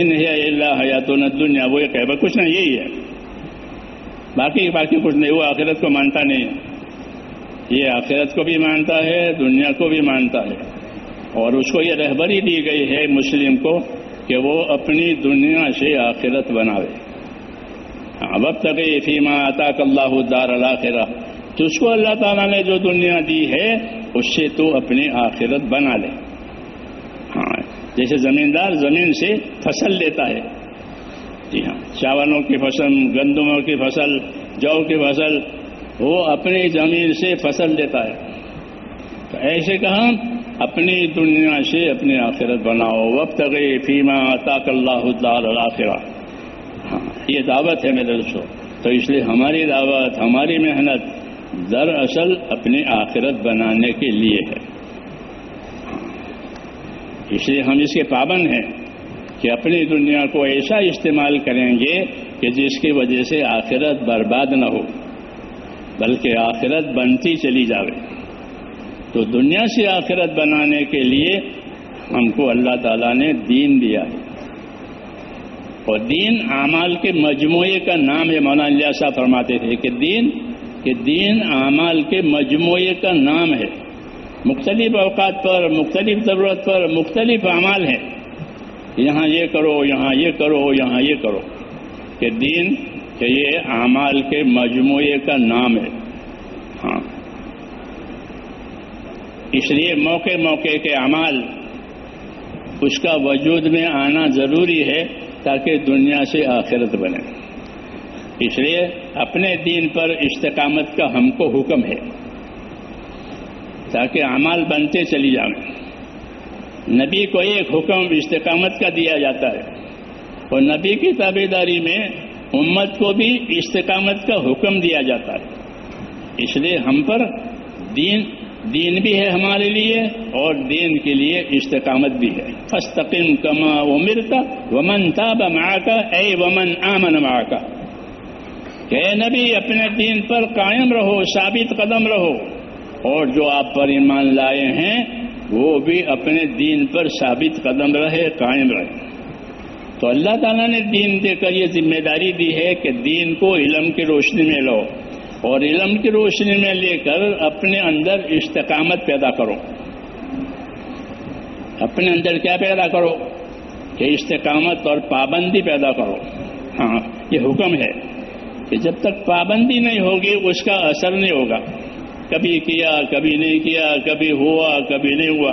ان اللہ حیات دنیا وہ یہ کہ کچھ نہیں یہی ہے باقی باقی کچھ نہیں وہ آخرت کو مانتا نہیں. یہ آخرت کو بھی مانتا ہے، دنیا کو بھی مانتا ہے. اور اس کو یہ رہبری دی گئی ہے مسلم کو کہ وہ اپنی دنیا سے آخرت بناوے. ہاں وقت گئی فیما عطا اللہ دار الآخرہ تو اس کو اللہ تعالیٰ نے جو دنیا دی ہے، اس سے تو اپنی آخرت بنا لے. جیسے زمیندار زمین سے فصل لیتا ہے۔ جی ہاں چاولوں کی فصل، گندموں کی فصل، جو کی فصل، وہ اپنی زمین سے فصل دیتا ہے۔ تو ایسے کہاں اپنی دنیا سے اپنی آخرت بناؤ۔ وقت گئی فیما طاق اللہ الآخرہ ہاں یہ دعوت ہے میرے دوستوں تو اس لیے ہماری دعوت، ہماری محنت دراصل اپنی آخرت بنانے کے لیے ہے۔ اس لیے ہم اس کے پابند ہیں کہ اپنی دنیا کو ایسا استعمال کریں گے کہ جس کی وجہ سے آخرت برباد نہ ہو، بلکہ آخرت بنتی چلی جاوے۔ تو دنیا سے آخرت بنانے کے لیے ہم کو اللہ تعالیٰ نے دین دیا ہے۔ اور دین اعمال کے مجموعے کا نام ہے، مولانا صاحب فرماتے تھے کہ دین کہ دین اعمال کے مجموعے کا نام ہے۔ مختلف اوقات پر، مختلف ضرورت پر، مختلف اعمال ہیں۔ یہاں یہ کرو، یہاں یہ کرو، یہاں یہ کرو۔ کہ دین، کہ یہ اعمال کے مجموعے کا نام ہے۔ ہاں۔ اس لیے موقع موقع کے اعمال اس کا وجود میں آنا ضروری ہے تاکہ دنیا سے آخرت بنے۔ اس لیے اپنے دین پر استقامت کا ہم کو حکم ہے۔ تاکہ اعمال بنتے چلی جائیں۔ نبی کو ایک حکم استقامت کا دیا جاتا ہے۔ اور نبی کی تابے داری میں امت کو بھی استقامت کا حکم دیا جاتا ہے۔ اس لیے ہم پر دین دین بھی ہے ہمارے لیے اور دین کے لیے استقامت بھی ہے۔ فستقم کما امرتا ومن تاب معاکا اے ومن آمن معاکا کہ اے نبی، اپنے دین پر قائم رہو، ثابت قدم رہو۔ اور جو آپ پر ایمان لائے ہیں، وہ بھی اپنے دین پر ثابت قدم رہے، قائم رہے۔ تو اللہ تعالیٰ نے دین دے کر یہ ذمہ داری دی ہے کہ دین کو علم کی روشنی میں لو اور علم کی روشنی میں لے کر اپنے اندر استقامت پیدا کرو۔ اپنے اندر کیا پیدا کرو؟ کہ استقامت اور پابندی پیدا کرو۔ ہاں یہ حکم ہے کہ جب تک پابندی نہیں ہوگی، اس کا اثر نہیں ہوگا۔ کبھی کیا، کبھی نہیں کیا، کبھی ہوا، کبھی نہیں ہوا۔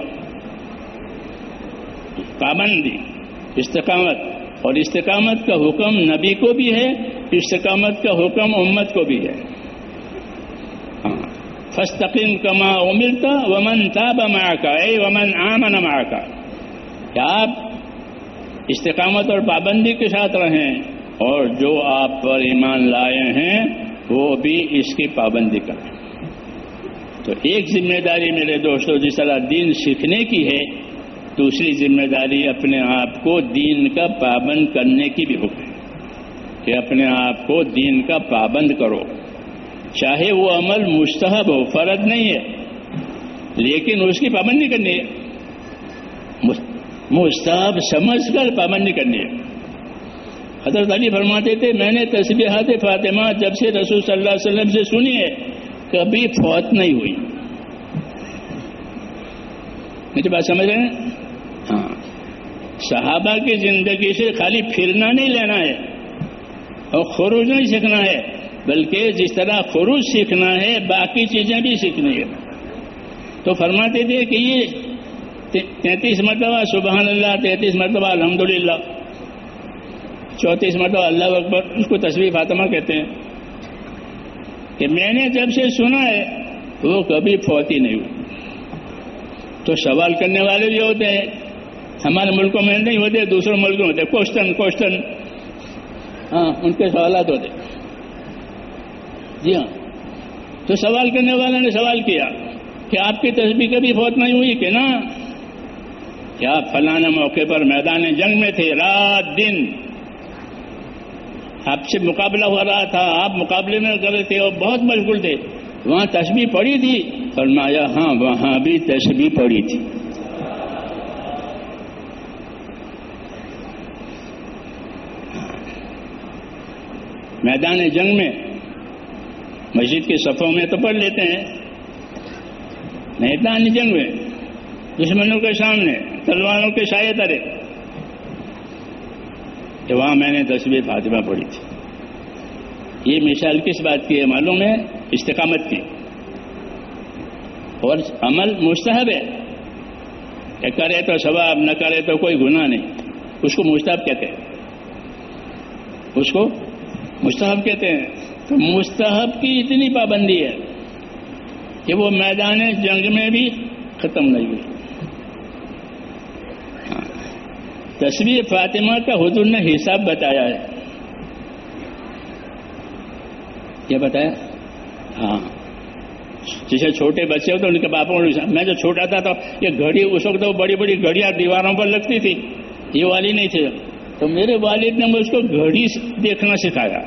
پابندی، استقامت۔ اور استقامت کا حکم نبی کو بھی ہے، استقامت کا حکم امت کو بھی ہے۔ ہاں۔ فستقیم کما امرتا ومن تاب معاکا اے ومن آمن معاکا کیا آپ استقامت اور پابندی کے ساتھ رہیں اور جو آپ پر ایمان لائے ہیں، وہ بھی اس کی پابندی کریں۔ تو ایک ذمہ داری میرے دوستوں جس طرح دین سیکھنے کی ہے، دوسری ذمہ داری اپنے آپ کو دین کا پابند کرنے کی بھی ہوگی کہ اپنے آپ کو دین کا پابند کرو۔ چاہے وہ عمل مستحب ہو فرد نہیں ہے، لیکن اس کی پابندی کرنی ہے۔ مستحب سمجھ کر پابندی کرنی ہے۔ حضرت علی فرماتے تھے، میں نے تصبیحات فاطمہ جب سے رسول صلی اللہ علیہ وسلم سے سنی ہے کبھی فوت نہیں ہوئی۔ مجھے بات سمجھ رہے ہیں؟ ہاں۔ صحابہ کی زندگی سے خالی پھرنا نہیں لینا ہے اور خروج نہیں سیکھنا ہے، بلکہ جس طرح خروج سیکھنا ہے، باقی چیزیں بھی سیکھنی ہے تو فرماتے تھے کہ یہ تینتیس مرتبہ سبحان اللہ، تینتیس مرتبہ الحمدللہ، چونتیس مرتبہ اللہ اکبر، اس کو تصویر فاطمہ کہتے ہیں۔ کہ میں نے جب سے سنا ہے وہ کبھی فوتی نہیں ہوئی۔ تو سوال کرنے والے بھی ہوتے ہیں، ہمارے ملکوں میں نہیں ہوتے، دوسرے ملکوں میں ہوتے۔ کوشچن کوشچن ہاں ان کے سوالات ہوتے۔ جی ہاں۔ تو سوال کرنے والے نے سوال کیا کہ آپ کی تصویر کبھی فوت نہیں ہوئی کہ نا کیا فلانا موقع پر میدان جنگ میں تھے؟ رات دن۔ آپ سے مقابلہ ہو رہا تھا، آپ مقابلے میں کر رہے تھے اور بہت مشغول تھے۔ وہاں تسبیح پڑی تھی؟ فرمایا ہاں وہاں بھی تسبیح پڑی تھی۔ میدان جنگ میں، مسجد کے صفوں میں تو پڑھ لیتے ہیں۔ میدان جنگ میں، دشمنوں کے سامنے، تلواروں کے سائے ترے کہ وہاں میں نے تصویر فاطمہ پڑھی تھی۔ یہ مثال کس بات کی ہے معلوم ہے؟ استقامت کی۔ اور عمل مستحب ہے۔ کہ کرے تو ثواب، نہ کرے تو کوئی گناہ نہیں۔ اس کو مستحب کہتے ہیں۔ اس کو مستحب کہتے ہیں۔ تو مستحب کی اتنی پابندی ہے کہ وہ میدان جنگ میں بھی ختم نہیں ہوئی ہاں۔ تصویر فاطمہ کا حضور نے حساب بتایا ہے۔ کیا بتایا؟ ہاں۔ جیسے چھوٹے بچے ہو تو ان کے باپوں میں جو چھوٹا تھا تو یہ گھڑی، اس وقت وہ بڑی بڑی گھڑیاں دیواروں پر لگتی تھی۔ یہ والی نہیں تھی۔ تو میرے والد نے مجھ کو گھڑی دیکھنا سکھایا۔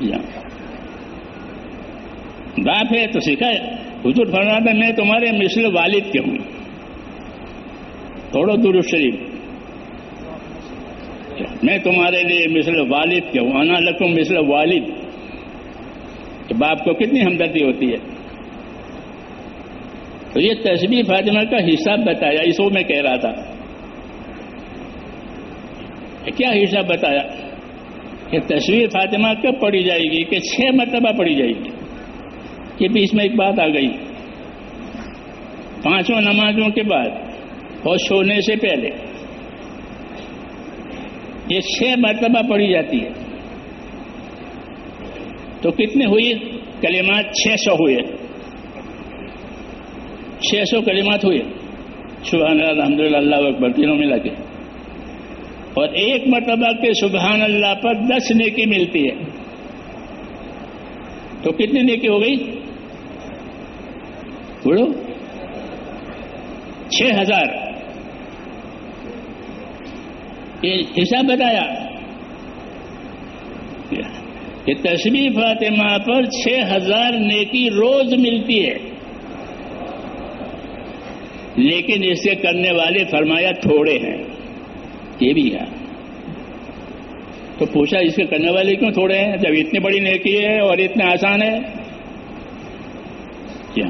جی ہاں۔ باپ ہے تو سکھائے حضور فرماتا میں تمہارے مثل والد کے ہوں۔ توڑو دور شریف۔ اچھا، میں تمہارے لیے مثل والد کے ہوں؟ انا لکم مثل والد۔ کہ باپ کو کتنی ہمدردی ہوتی ہے؟ تو یہ تصویر فاطمہ کا حساب بتایا، اس کو میں کہہ رہا تھا۔ کیا حساب بتایا؟ کہ تصویر فاطمہ کب پڑھی جائے گی؟ کہ چھ مرتبہ پڑھی جائے گی؟ کہ بیچ میں ایک بات آ گئی۔ پانچوں نمازوں کے بعد اور سونے سے پہلے۔ یہ چھ مرتبہ پڑھی جاتی ہے۔ تو کتنے ہوئی؟ کلمات چھ سو ہوئے۔ چھ سو کلمات ہوئے۔ سبحان اللہ الحمد للہ اللہ اکبر، تینوں میں لگے اور ایک مرتبہ کے سبحان اللہ پر دس نیکی ملتی ہے۔ تو کتنی نیکی ہو گئی؟ بولو چھ ہزار۔ یہ حساب بتایا۔ کہ تصویر فاطمہ پر چھ ہزار نیکی روز ملتی ہے۔ لیکن اسے کرنے والے فرمایا تھوڑے ہیں۔ یہ بھی ہے۔ تو پوچھا، اس کے کرنے والے کیوں تھوڑے ہیں؟ جب اتنی بڑی نیکی ہے اور اتنا آسان ہے کیا؟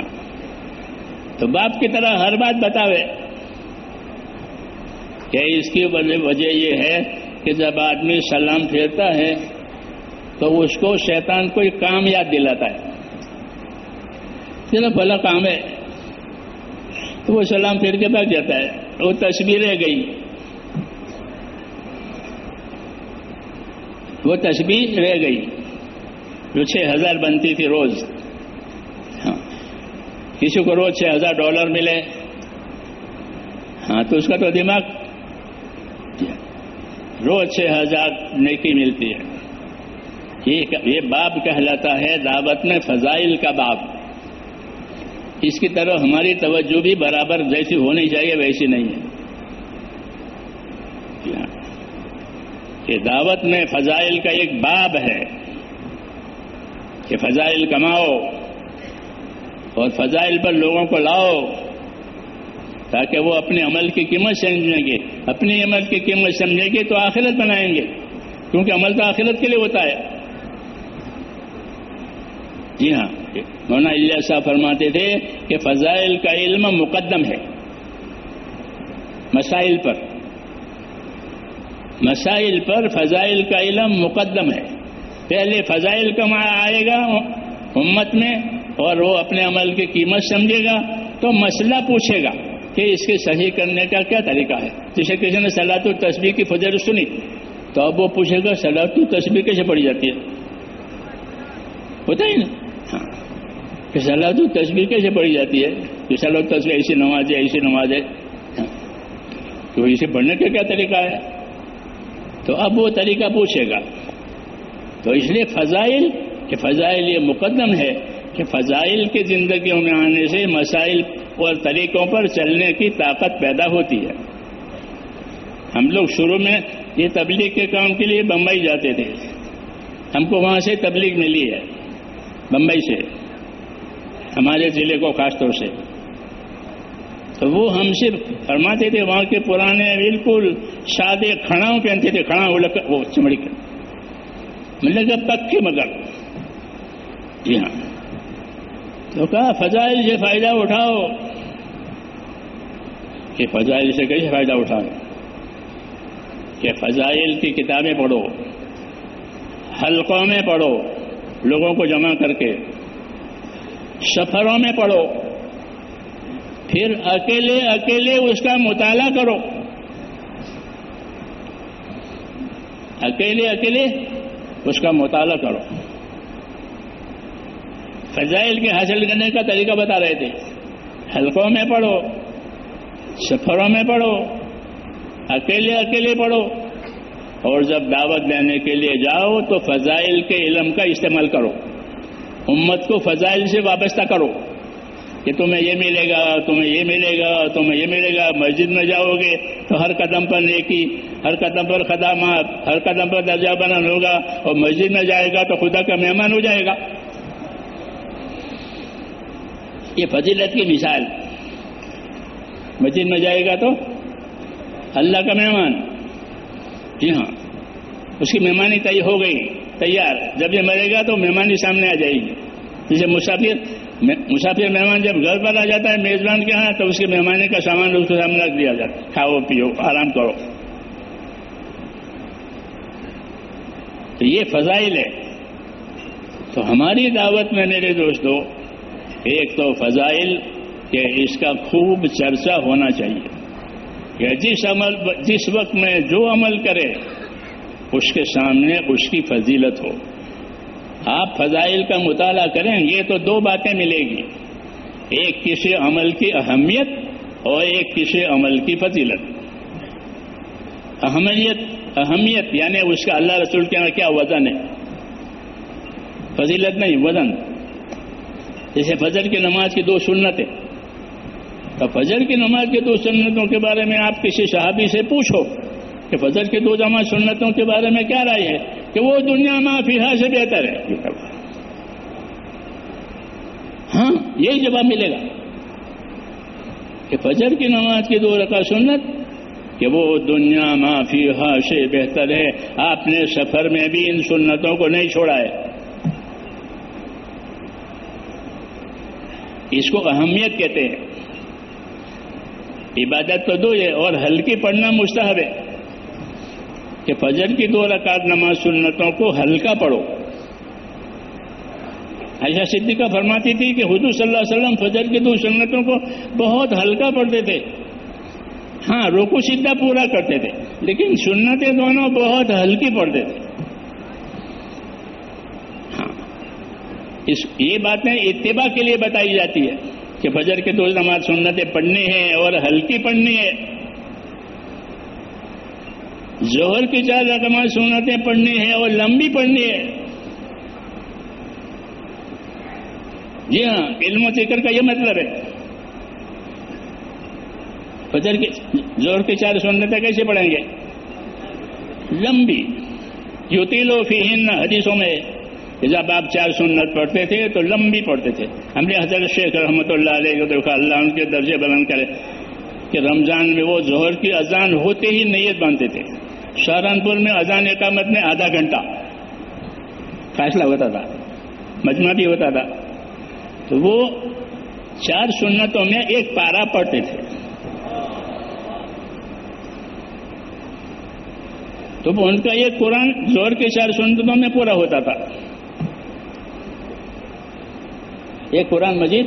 تو باپ کی طرح ہر بات بتاوے۔ کہ اس کی وجہ یہ ہے کہ جب آدمی سلام پھیرتا ہے تو اس کو شیطان کوئی کام یاد دلاتا ہے۔ چلو بھلا کام ہے، تو وہ سلام پھیر کے بھاگ جاتا ہے۔ وہ تصویریں گئی۔ وہ تصویر رہ گئی۔ جو چھ ہزار بنتی تھی روز۔ ہاں۔ کسی کو روز چھ ہزار ڈالر ملے۔ ہاں تو اس کا تو دماغ روز چھ ہزار نیکی ملتی ہے۔ یہ باب کہلاتا ہے دعوت میں فضائل کا باب۔ اس کی طرف ہماری توجہ بھی برابر جیسی ہونی چاہیے، ویسی نہیں ہے۔ کہ دعوت میں فضائل کا ایک باب ہے کہ فضائل کماؤ اور فضائل پر لوگوں کو لاؤ تاکہ وہ اپنے عمل کی قیمت سمجھیں گے اپنی عمل کی قیمت سمجھیں گے تو آخرت بنائیں گے، کیونکہ عمل تو آخرت کے لیے ہوتا ہے۔ جی ہاں مولانا اللہ صاحب فرماتے تھے کہ فضائل کا علم مقدم ہے۔ مسائل پر۔ مسائل پر فضائل کا علم مقدم ہے۔ پہلے فضائل کا آئے گا امت میں اور وہ اپنے عمل کی قیمت سمجھے گا تو مسئلہ پوچھے گا۔ کہ اس کے صحیح کرنے کا کیا طریقہ ہے؟ جسے کسی نے سلاط تصویر کی فجر سنی، تو اب وہ پوچھے گا سلاط تصویر کیسے پڑھی جاتی ہے؟ ہوتا ہی نا۔ ہاں۔ کہ سلاط تصویر کیسے پڑھی جاتی ہے؟ کہ سلاط تصویر ایسی نماز ہے، ایسی نماز ہے۔ ہاں۔ تو اسے پڑھنے کا کیا طریقہ ہے؟ تو اب وہ طریقہ پوچھے گا۔ تو اس لیے فضائل، کہ فضائل یہ مقدم ہے کہ فضائل کی زندگیوں میں آنے سے مسائل اور طریقوں پر چلنے کی طاقت پیدا ہوتی ہے۔ ہم لوگ شروع میں یہ تبلیغ کے کام کے لیے بمبئی جاتے تھے۔ ہم کو وہاں سے تبلیغ ملی ہے، بمبئی سے، ہمارے ضلع کو خاص طور سے۔ تو وہ ہم سے فرماتے تھے، وہاں کے پرانے بالکل سادے کھڑاؤں پہنتے تھے کھڑا وہ چمڑی کر مطلب کہ پکے مگر۔ جی ہاں۔ تو کہا، فضائل سے فائدہ اٹھاؤ۔ کہ فضائل سے کیسے فائدہ اٹھاؤ کہ فضائل کی کتابیں پڑھو، حلقوں میں پڑھو، لوگوں کو جمع کر کے، سفروں میں پڑھو۔ پھر اکیلے اکیلے اس کا مطالعہ کرو۔ اکیلے اکیلے اس کا مطالعہ کرو۔ فضائل کے حاصل کرنے کا طریقہ بتا رہے تھے۔ حلقوں میں پڑھو، سفروں میں پڑھو، اکیلے اکیلے پڑھو۔ اور جب دعوت دینے کے لیے جاؤ تو فضائل کے علم کا استعمال کرو۔ امت کو فضائل سے وابستہ کرو کہ تمہیں یہ ملے گا، تمہیں یہ ملے گا، تمہیں یہ ملے گا۔ مسجد میں جاؤ گے تو ہر قدم پر نیکی، ہر قدم پر خدامات ہر قدم پر درجہ بنان ہوگا۔ اور مسجد میں جائے گا تو خدا کا مہمان ہو جائے گا۔ یہ فضیلت کی مثال۔ مسجد میں جائے گا تو اللہ کا مہمان۔ جی ہاں اس کی مہمانی طے ہو گئی، تیار۔ جب یہ مرے گا تو مہمانی سامنے آ جائے گی۔ جیسے مسافر مسافر مہمان جب گھر پر آ جاتا ہے میزبان کے ہاں تو اس کی مہمانی کا سامان اس کے سامنے رکھ دیا جاتا ہے۔ کھاؤ، پیو، آرام کرو۔ تو یہ فضائل ہے۔ تو ہماری دعوت میں میرے دوستوں ایک تو فضائل کہ اس کا خوب چرچا ہونا چاہیے کہ جس عمل جس وقت میں جو عمل کرے، اس کے سامنے اس کی فضیلت ہو۔ آپ فضائل کا مطالعہ کریں گے تو دو باتیں ملے گی۔ ایک کسی عمل کی اہمیت اور ایک کسی عمل کی فضیلت۔ اہمیت اہمیت یعنی اس کا اللہ رسول کے کیا وزن ہے؟ فضیلت نہیں، وزن۔ جیسے فجر کی نماز کی دو سنتیں۔ تو فجر کی نماز کے دو سنتوں کے بارے میں آپ کسی صحابی سے پوچھو کہ فجر کے دو جمع سنتوں کے بارے میں کیا رائے ہے کہ وہ دنیا میں فیحا سے بہتر ہے۔ ہاں یہی جواب ملے گا۔ کہ فجر کی نماز کی دو رقع سنت کہ وہ دنیا ما فیحا سے بہتر ہے۔ آپ نے سفر میں بھی ان سنتوں کو نہیں چھوڑا ہے۔ اس کو اہمیت کہتے ہیں۔ عبادت تو دو ہے اور ہلکی پڑھنا مستحب ہے۔ کہ فجر کی دو رکعت نماز سنتوں کو ہلکا پڑھو۔ ایسا صدیقہ فرماتی تھی کہ حضور صلی اللہ علیہ وسلم فجر کی دو سنتوں کو بہت ہلکا پڑھتے تھے۔ ہاں روکو سیدھا پورا کرتے تھے، لیکن سنتیں دونوں بہت ہلکی پڑھتے تھے ہاں اس یہ باتیں اتباع کے لیے بتائی جاتی ہے کہ فجر کے دو نماز سنتیں پڑھنی ہے اور ہلکی پڑھنی ہے ظہر کی چار رقم سنتیں پڑھنی ہے اور لمبی پڑھنی ہے جی ہاں علم و ذکر کا یہ مطلب ہے۔ فجر کی زہر کی چار سنتیں کیسے پڑھیں گے؟ لمبی۔ یوتیلو فی ہند حدیثوں میں جب آپ چار سنت پڑھتے تھے تو لمبی پڑھتے تھے۔ ہم نے حضرت شیخ رحمۃ اللہ علیہ کو دیکھا، اللہ ان کے درجے بلند کرے کہ رمضان میں وہ ظہر کی اذان ہوتے ہی نیت باندھتے تھے۔ سہارنپور میں اذان اقامت میں آدھا گھنٹہ۔ فیصلہ ہوتا تھا، مجمع بھی ہوتا تھا۔ تو وہ چار سنتوں میں ایک پارا پڑھتے تھے۔ تو ان کا یہ قرآن زور کے چار سنتوں میں پورا ہوتا تھا۔ یہ قرآن مجید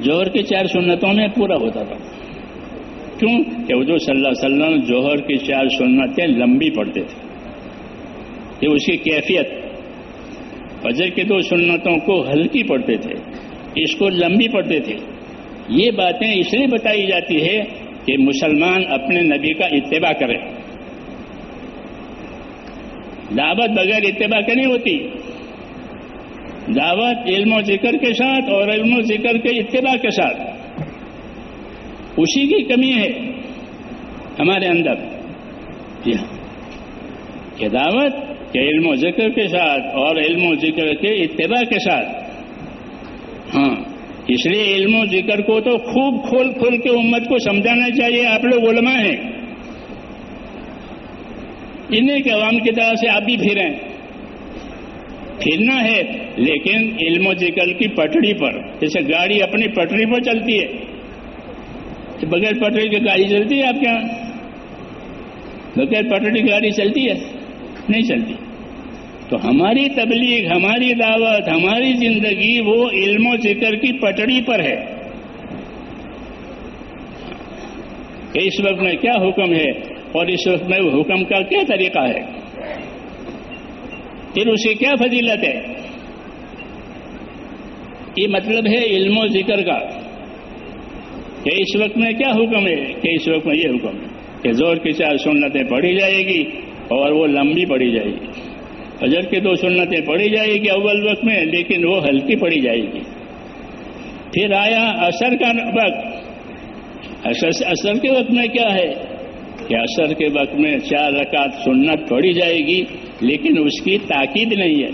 جوہر کے چار سنتوں میں پورا ہوتا تھا۔ کیوں؟ کہ حضور صلی اللہ علیہ وسلم جوہر کی چار سنتیں لمبی پڑھتے تھے۔ یہ اس کی کیفیت۔ فجر کے دو سنتوں کو ہلکی پڑھتے تھے۔ اس کو لمبی پڑھتے تھے۔ یہ باتیں اس لیے بتائی جاتی ہے کہ مسلمان اپنے نبی کا اتباع کرے۔ دعوت بغیر اتباع کے نہیں ہوتی۔ دعوت علم و ذکر کے ساتھ اور علم و ذکر کے اتباع کے ساتھ۔ اسی کی کمی ہے ہمارے اندر۔ جی ہاں۔ کہ دعوت کے علم و ذکر کے ساتھ اور علم و ذکر کے اتباع کے ساتھ۔ ہاں۔ اس لیے علم و ذکر کو تو خوب کھول کھول کے امت کو سمجھانا چاہیے۔ آپ لوگ علماء ہیں۔ انہیں کے عوام کی طرح سے آپ بھی پھریں۔ پھرنا ہے، لیکن علم و ذکر کی پٹڑی پر، جیسے گاڑی اپنی پٹڑی پر چلتی ہے۔ بغیر پٹڑی کی گاڑی چلتی ہے آپ کے یہاں؟ بغیر پٹڑی کی گاڑی چلتی ہے؟ نہیں چلتی۔ تو ہماری تبلیغ، ہماری دعوت، ہماری زندگی وہ علم و ذکر کی پٹڑی پر ہے۔ کہ اس وقت میں کیا حکم ہے اور اس وقت میں حکم کا کیا طریقہ ہے؟ پھر اسے کیا فضیلت ہے؟ یہ مطلب ہے علم و ذکر کا کہ اس وقت میں کیا حکم ہے؟ کہ اس وقت میں یہ حکم ہے کہ زور کی چار سنتیں پڑھی جائے گی اور وہ لمبی پڑھی جائے گی۔ فجر کی دو سنتیں پڑھی جائے گی اول وقت میں، لیکن وہ ہلکی پڑھی جائے گی۔ پھر آیا اثر کا وقت۔ اثر کے وقت میں کیا ہے؟ کہ اثر کے وقت میں چار رکعت سنت پڑھی جائے گی۔ لیکن اس کی تاکید نہیں ہے۔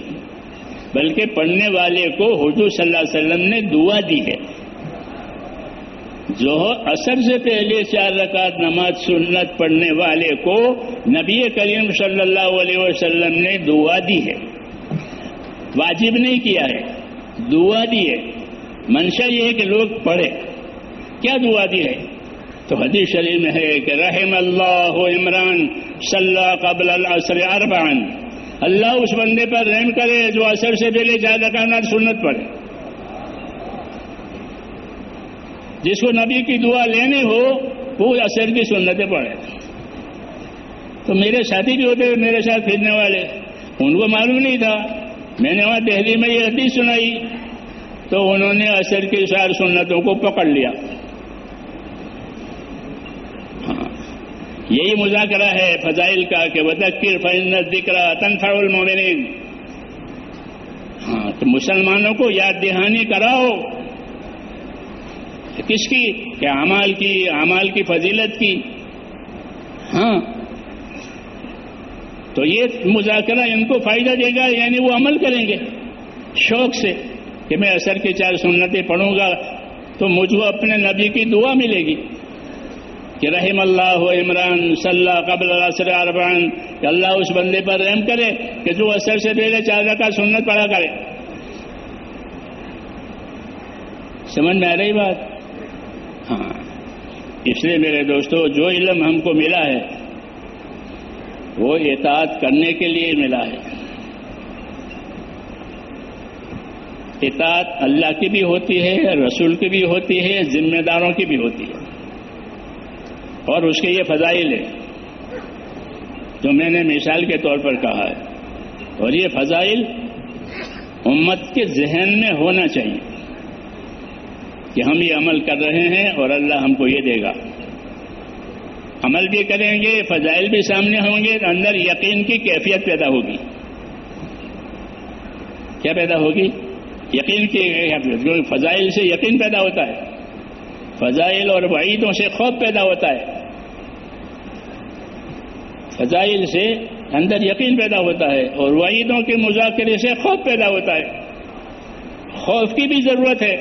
بلکہ پڑھنے والے کو حضور صلی اللہ علیہ وسلم نے دعا دی ہے۔ جو اثر سے پہلے چار رکعت نماز سنت پڑھنے والے کو نبی کریم صلی اللہ علیہ وسلم نے دعا دی ہے۔ واجب نہیں کیا ہے، دعا دی ہے۔ منشا یہ ہے کہ لوگ پڑھے کیا دعا دی ہے؟ تو حدیث شریف میں ہے کہ رحم اللہ عمران صلی قبل العصر اربان اللہ اس بندے پر رحم کرے جو اثر سے پہلے چار رکعت سنت پڑھے جس کو نبی کی دعا لینے ہو، وہ اثر کی سنتیں پڑھے تو میرے ساتھی بھی ہوتے، میرے ساتھ پھرنے والے، ان کو معلوم نہیں تھا۔ میں نے وہاں دہلی میں یہ حدیث سنائی۔ تو انہوں نے اثر کی سار سنتوں کو پکڑ لیا۔ یہی مذاکرہ ہے فضائل کا کہ وزکر فن ذکر تنفع المومنین ہاں تو مسلمانوں کو یاد دہانی کراؤ۔ کس کی؟ کہ امال کی امال کی فضیلت کی۔ ہاں تو یہ مذاکرہ ان کو فائدہ دے گا یعنی وہ عمل کریں گے۔ شوق سے کہ میں اثر کے چار سنتیں پڑھوں گا تو مجھ کو اپنے نبی کی دعا ملے گی۔ کہ رحم اللہ عمران صلی قبل عصر اربان کہ اللہ اس بندے پر رحم کرے کہ جو اثر سے پہلے چار رکھا سنت پڑھا کرے۔ سمجھ میں آ رہی بات؟ ہاں۔ اس لیے میرے دوستو، جو علم ہم کو ملا ہے، وہ اطاعت کرنے کے لیے ملا ہے۔ اطاعت اللہ کی بھی ہوتی ہے، رسول کی بھی ہوتی ہے، ذمہ داروں کی بھی ہوتی ہے۔ اور اس کے یہ فضائل ہے جو میں نے مثال کے طور پر کہا ہے۔ اور یہ فضائل امت کے ذہن میں ہونا چاہیے کہ ہم یہ عمل کر رہے ہیں اور اللہ ہم کو یہ دے گا۔ عمل بھی کریں گے، فضائل بھی سامنے ہوں گے، تو اندر یقین کی کیفیت پیدا ہوگی۔ کیا پیدا ہوگی؟ یقین کی فضائل سے یقین پیدا ہوتا ہے۔ فضائل اور وعیدوں سے خوف پیدا ہوتا ہے۔ فضائل سے اندر یقین پیدا ہوتا ہے اور وعیدوں کے مذاکرے سے خوف پیدا ہوتا ہے۔ خوف کی بھی ضرورت ہے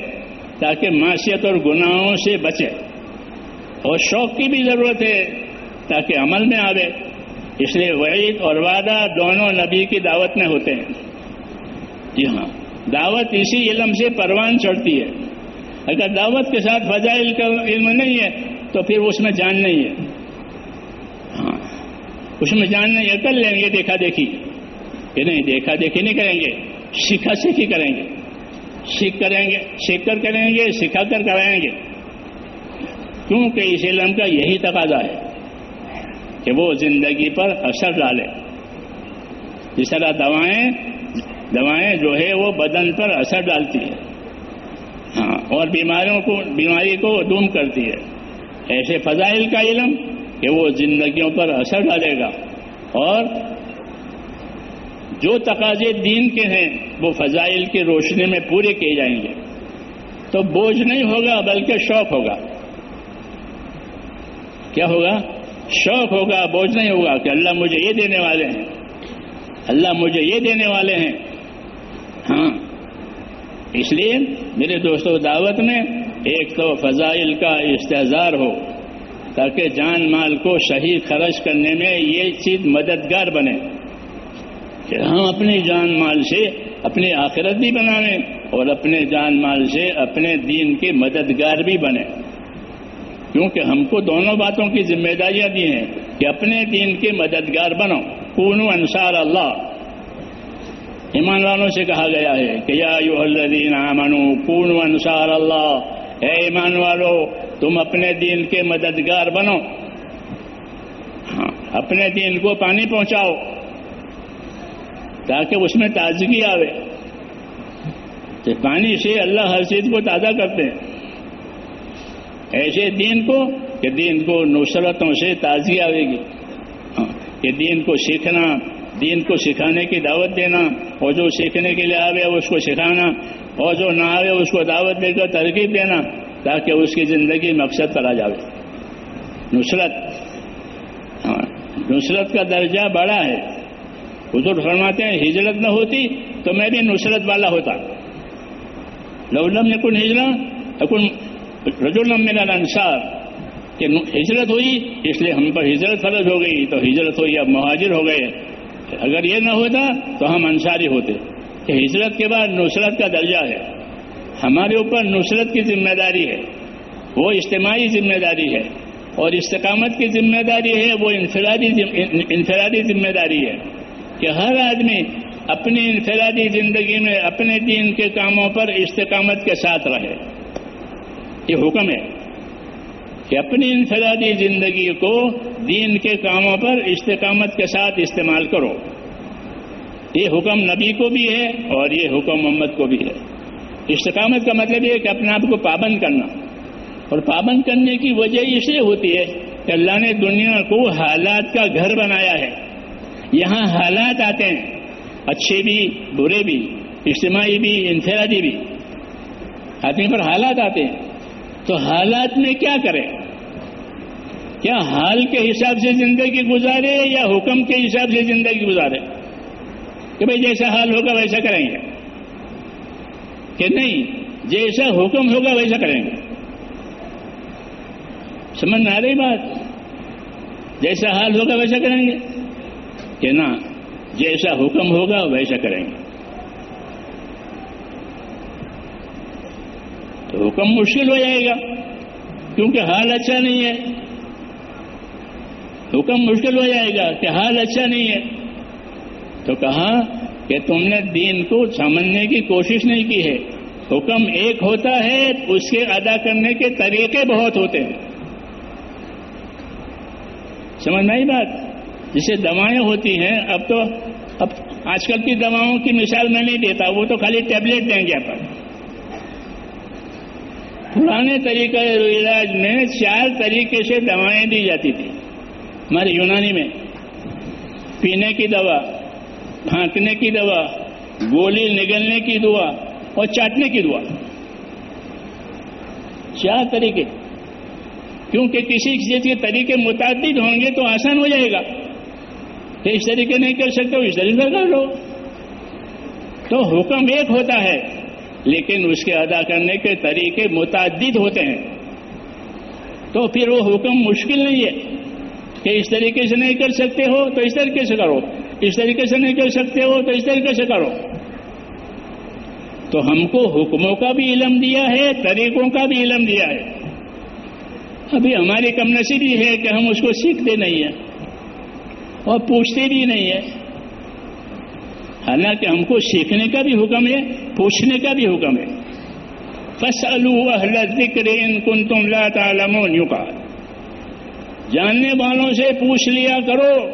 تاکہ معاشیت اور گناہوں سے بچے۔ اور شوق کی بھی ضرورت ہے تاکہ عمل میں آوے۔ اس لیے وعید اور وعدہ دونوں نبی کی دعوت میں ہوتے ہیں۔ جی ہاں دعوت اسی علم سے پروان چڑھتی ہے۔ اگر دعوت کے ساتھ فضائل کا علم نہیں ہے، تو پھر اس میں جان نہیں ہے۔ ہاں اس میں جان نہیں ہے، کر لیں گے، دیکھا دیکھی۔ کہ نہیں، دیکھا دیکھی نہیں کریں گے، سیکھا سیکھی کریں گے۔ سیکھ کریں گے، سیکھ کر کریں گے سکھا کر کرائیں گے۔ کیونکہ اس علم کا یہی تقاضا ہے کہ وہ زندگی پر اثر ڈالے۔ جس طرح دوائیں دوائیں جو ہے، وہ بدن پر اثر ڈالتی ہے۔ ہاں اور بیماریوں کو بیماری کو دم کرتی ہے۔ ایسے فضائل کا علم کہ وہ زندگیوں پر اثر ڈالے گا۔ اور جو تقاضے دین کے ہیں، وہ فضائل کی روشنی میں پورے کیے جائیں گے۔ تو بوجھ نہیں ہوگا، بلکہ شوق ہوگا۔ کیا ہوگا؟ شوق ہوگا، بوجھ نہیں ہوگا کہ اللہ مجھے یہ دینے والے ہیں۔ اللہ مجھے یہ دینے والے ہیں۔ ہاں اس لیے میرے دوستوں دعوت میں ایک تو فضائل کا استحظار ہو تاکہ جان مال کو صحیح خرچ کرنے میں یہ چیز مددگار بنے کہ ہم اپنی جان مال سے اپنی آخرت بھی بناویں اور اپنے جان مال سے اپنے دین کے مددگار بھی بنے کیونکہ ہم کو دونوں باتوں کی ذمہ داریاں دی ہیں کہ اپنے دین کے مددگار بنو۔ کونو انصار اللہ ایمان والوں سے کہا گیا ہے کہ یا الذین آمنو، کونو انصار اللہ۔ اے ایمان والو، تم اپنے دین کے مددگار بنو۔ ہاں اپنے دین کو پانی پہنچاؤ تاکہ اس میں تازگی آوے۔ کہ پانی سے اللہ ہر چیز کو تازہ کرتے ہیں۔ ایسے دین کو کہ دین کو نصرتوں سے تازگی آئے گی۔ ہاں، کہ دین کو سیکھنا دین کو سکھانے کی دعوت دینا، اور جو سیکھنے کے لیے آوے اس کو سکھانا، اور جو نہ آوے اس کو دعوت دے کر ترغیب دینا تاکہ اس کی زندگی مقصد پر آ جاوے۔ نصرت ہاں نصرت کا درجہ بڑا ہے۔ حضور فرماتے ہیں، ہجرت نہ ہوتی تو میں بھی نصرت والا ہوتا۔ لولم یکن ہجرا اکن رجولم میرا انصار کہ ہجرت ہوئی، اس لیے ہم پر ہجرت فرض ہو گئی، تو ہجرت ہوئی، اب مہاجر ہو گئے۔ اگر یہ نہ ہوتا تو ہم انصاری ہوتے کہ ہجرت کے بعد نصرت کا درجہ ہے۔ ہمارے اوپر نصرت کی ذمہ داری ہے۔ وہ اجتماعی ذمہ داری ہے۔ اور استقامت کی ذمہ داری ہے، وہ انفرادی انفرادی ذمہ داری ہے۔ کہ ہر آدمی اپنی انفرادی زندگی میں اپنے دین کے کاموں پر استقامت کے ساتھ رہے۔ یہ حکم ہے۔ کہ اپنی انفرادی زندگی کو دین کے کاموں پر استقامت کے ساتھ استعمال کرو۔ یہ حکم نبی کو بھی ہے اور یہ حکم محمد کو بھی ہے۔ استقامت کا مطلب یہ کہ اپنے آپ کو پابند کرنا۔ اور پابند کرنے کی وجہ اس لیے ہوتی ہے کہ اللہ نے دنیا کو حالات کا گھر بنایا ہے۔ یہاں حالات آتے ہیں۔ اچھے بھی، برے بھی، اجتماعی بھی، انفرادی بھی۔ آدمی پر حالات آتے ہیں۔ تو حالات میں کیا کرے؟ کیا حال کے حساب سے زندگی گزارے یا حکم کے حساب سے زندگی گزارے؟ کہ بھائی جیسا حال ہوگا ویسا کریں گے۔ کہ نہیں، جیسا حکم ہوگا ویسا کریں گے۔ سمجھ میں آ رہی بات؟ جیسا حال ہوگا ویسا کریں گے۔ کہ نہ، جیسا حکم ہوگا ویسا کریں گے۔ تو حکم مشکل ہو جائے گا، کیونکہ حال اچھا نہیں ہے۔ حکم مشکل ہو جائے گا کہ حال اچھا نہیں ہے۔ تو کہا کہ تم نے دین کو سمجھنے کی کوشش نہیں کی ہے۔ حکم ایک ہوتا ہے، اس کے ادا کرنے کے طریقے بہت ہوتے ہیں۔ سمجھ نہیں بات؟ جسے دوائیں ہوتی ہیں، اب تو، اب آج کل کی دواؤں کی مثال میں نہیں دیتا، وہ تو خالی ٹیبلٹ دیں گے اپن پرانے طریقہ علاج میں چار طریقے سے دوائیں دی جاتی تھی۔ ہمارے یونانی میں پینے کی دوا، پھانکنے کی دوا، گولی نگلنے کی دعا اور چاٹنے کی دعا چار طریقے۔ کیونکہ کسی چیز کے طریقے متعدد ہوں گے تو آسان ہو جائے گا۔ کہ اس طریقے نہیں کر سکتے، اس طریقے کر لو۔ تو حکم ایک ہوتا ہے لیکن اس کے ادا کرنے کے طریقے متعدد ہوتے ہیں۔ تو پھر وہ حکم مشکل نہیں ہے کہ اس طریقے سے نہیں کر سکتے ہو تو اس طریقے سے کرو۔ اس طریقے سے نہیں کر سکتے ہو تو اس طریقے سے کرو۔ تو ہم کو حکموں کا بھی علم دیا ہے، طریقوں کا بھی علم دیا ہے۔ ابھی ہماری کم نصیبی ہے کہ ہم اس کو سیکھتے نہیں ہیں اور پوچھتے بھی نہیں ہیں۔ حالانکہ ہم کو سیکھنے کا بھی حکم ہے۔ پوچھنے کا بھی حکم ہے۔ ذکر ان کن تم لا تعلمون یوں جاننے والوں سے پوچھ لیا کرو،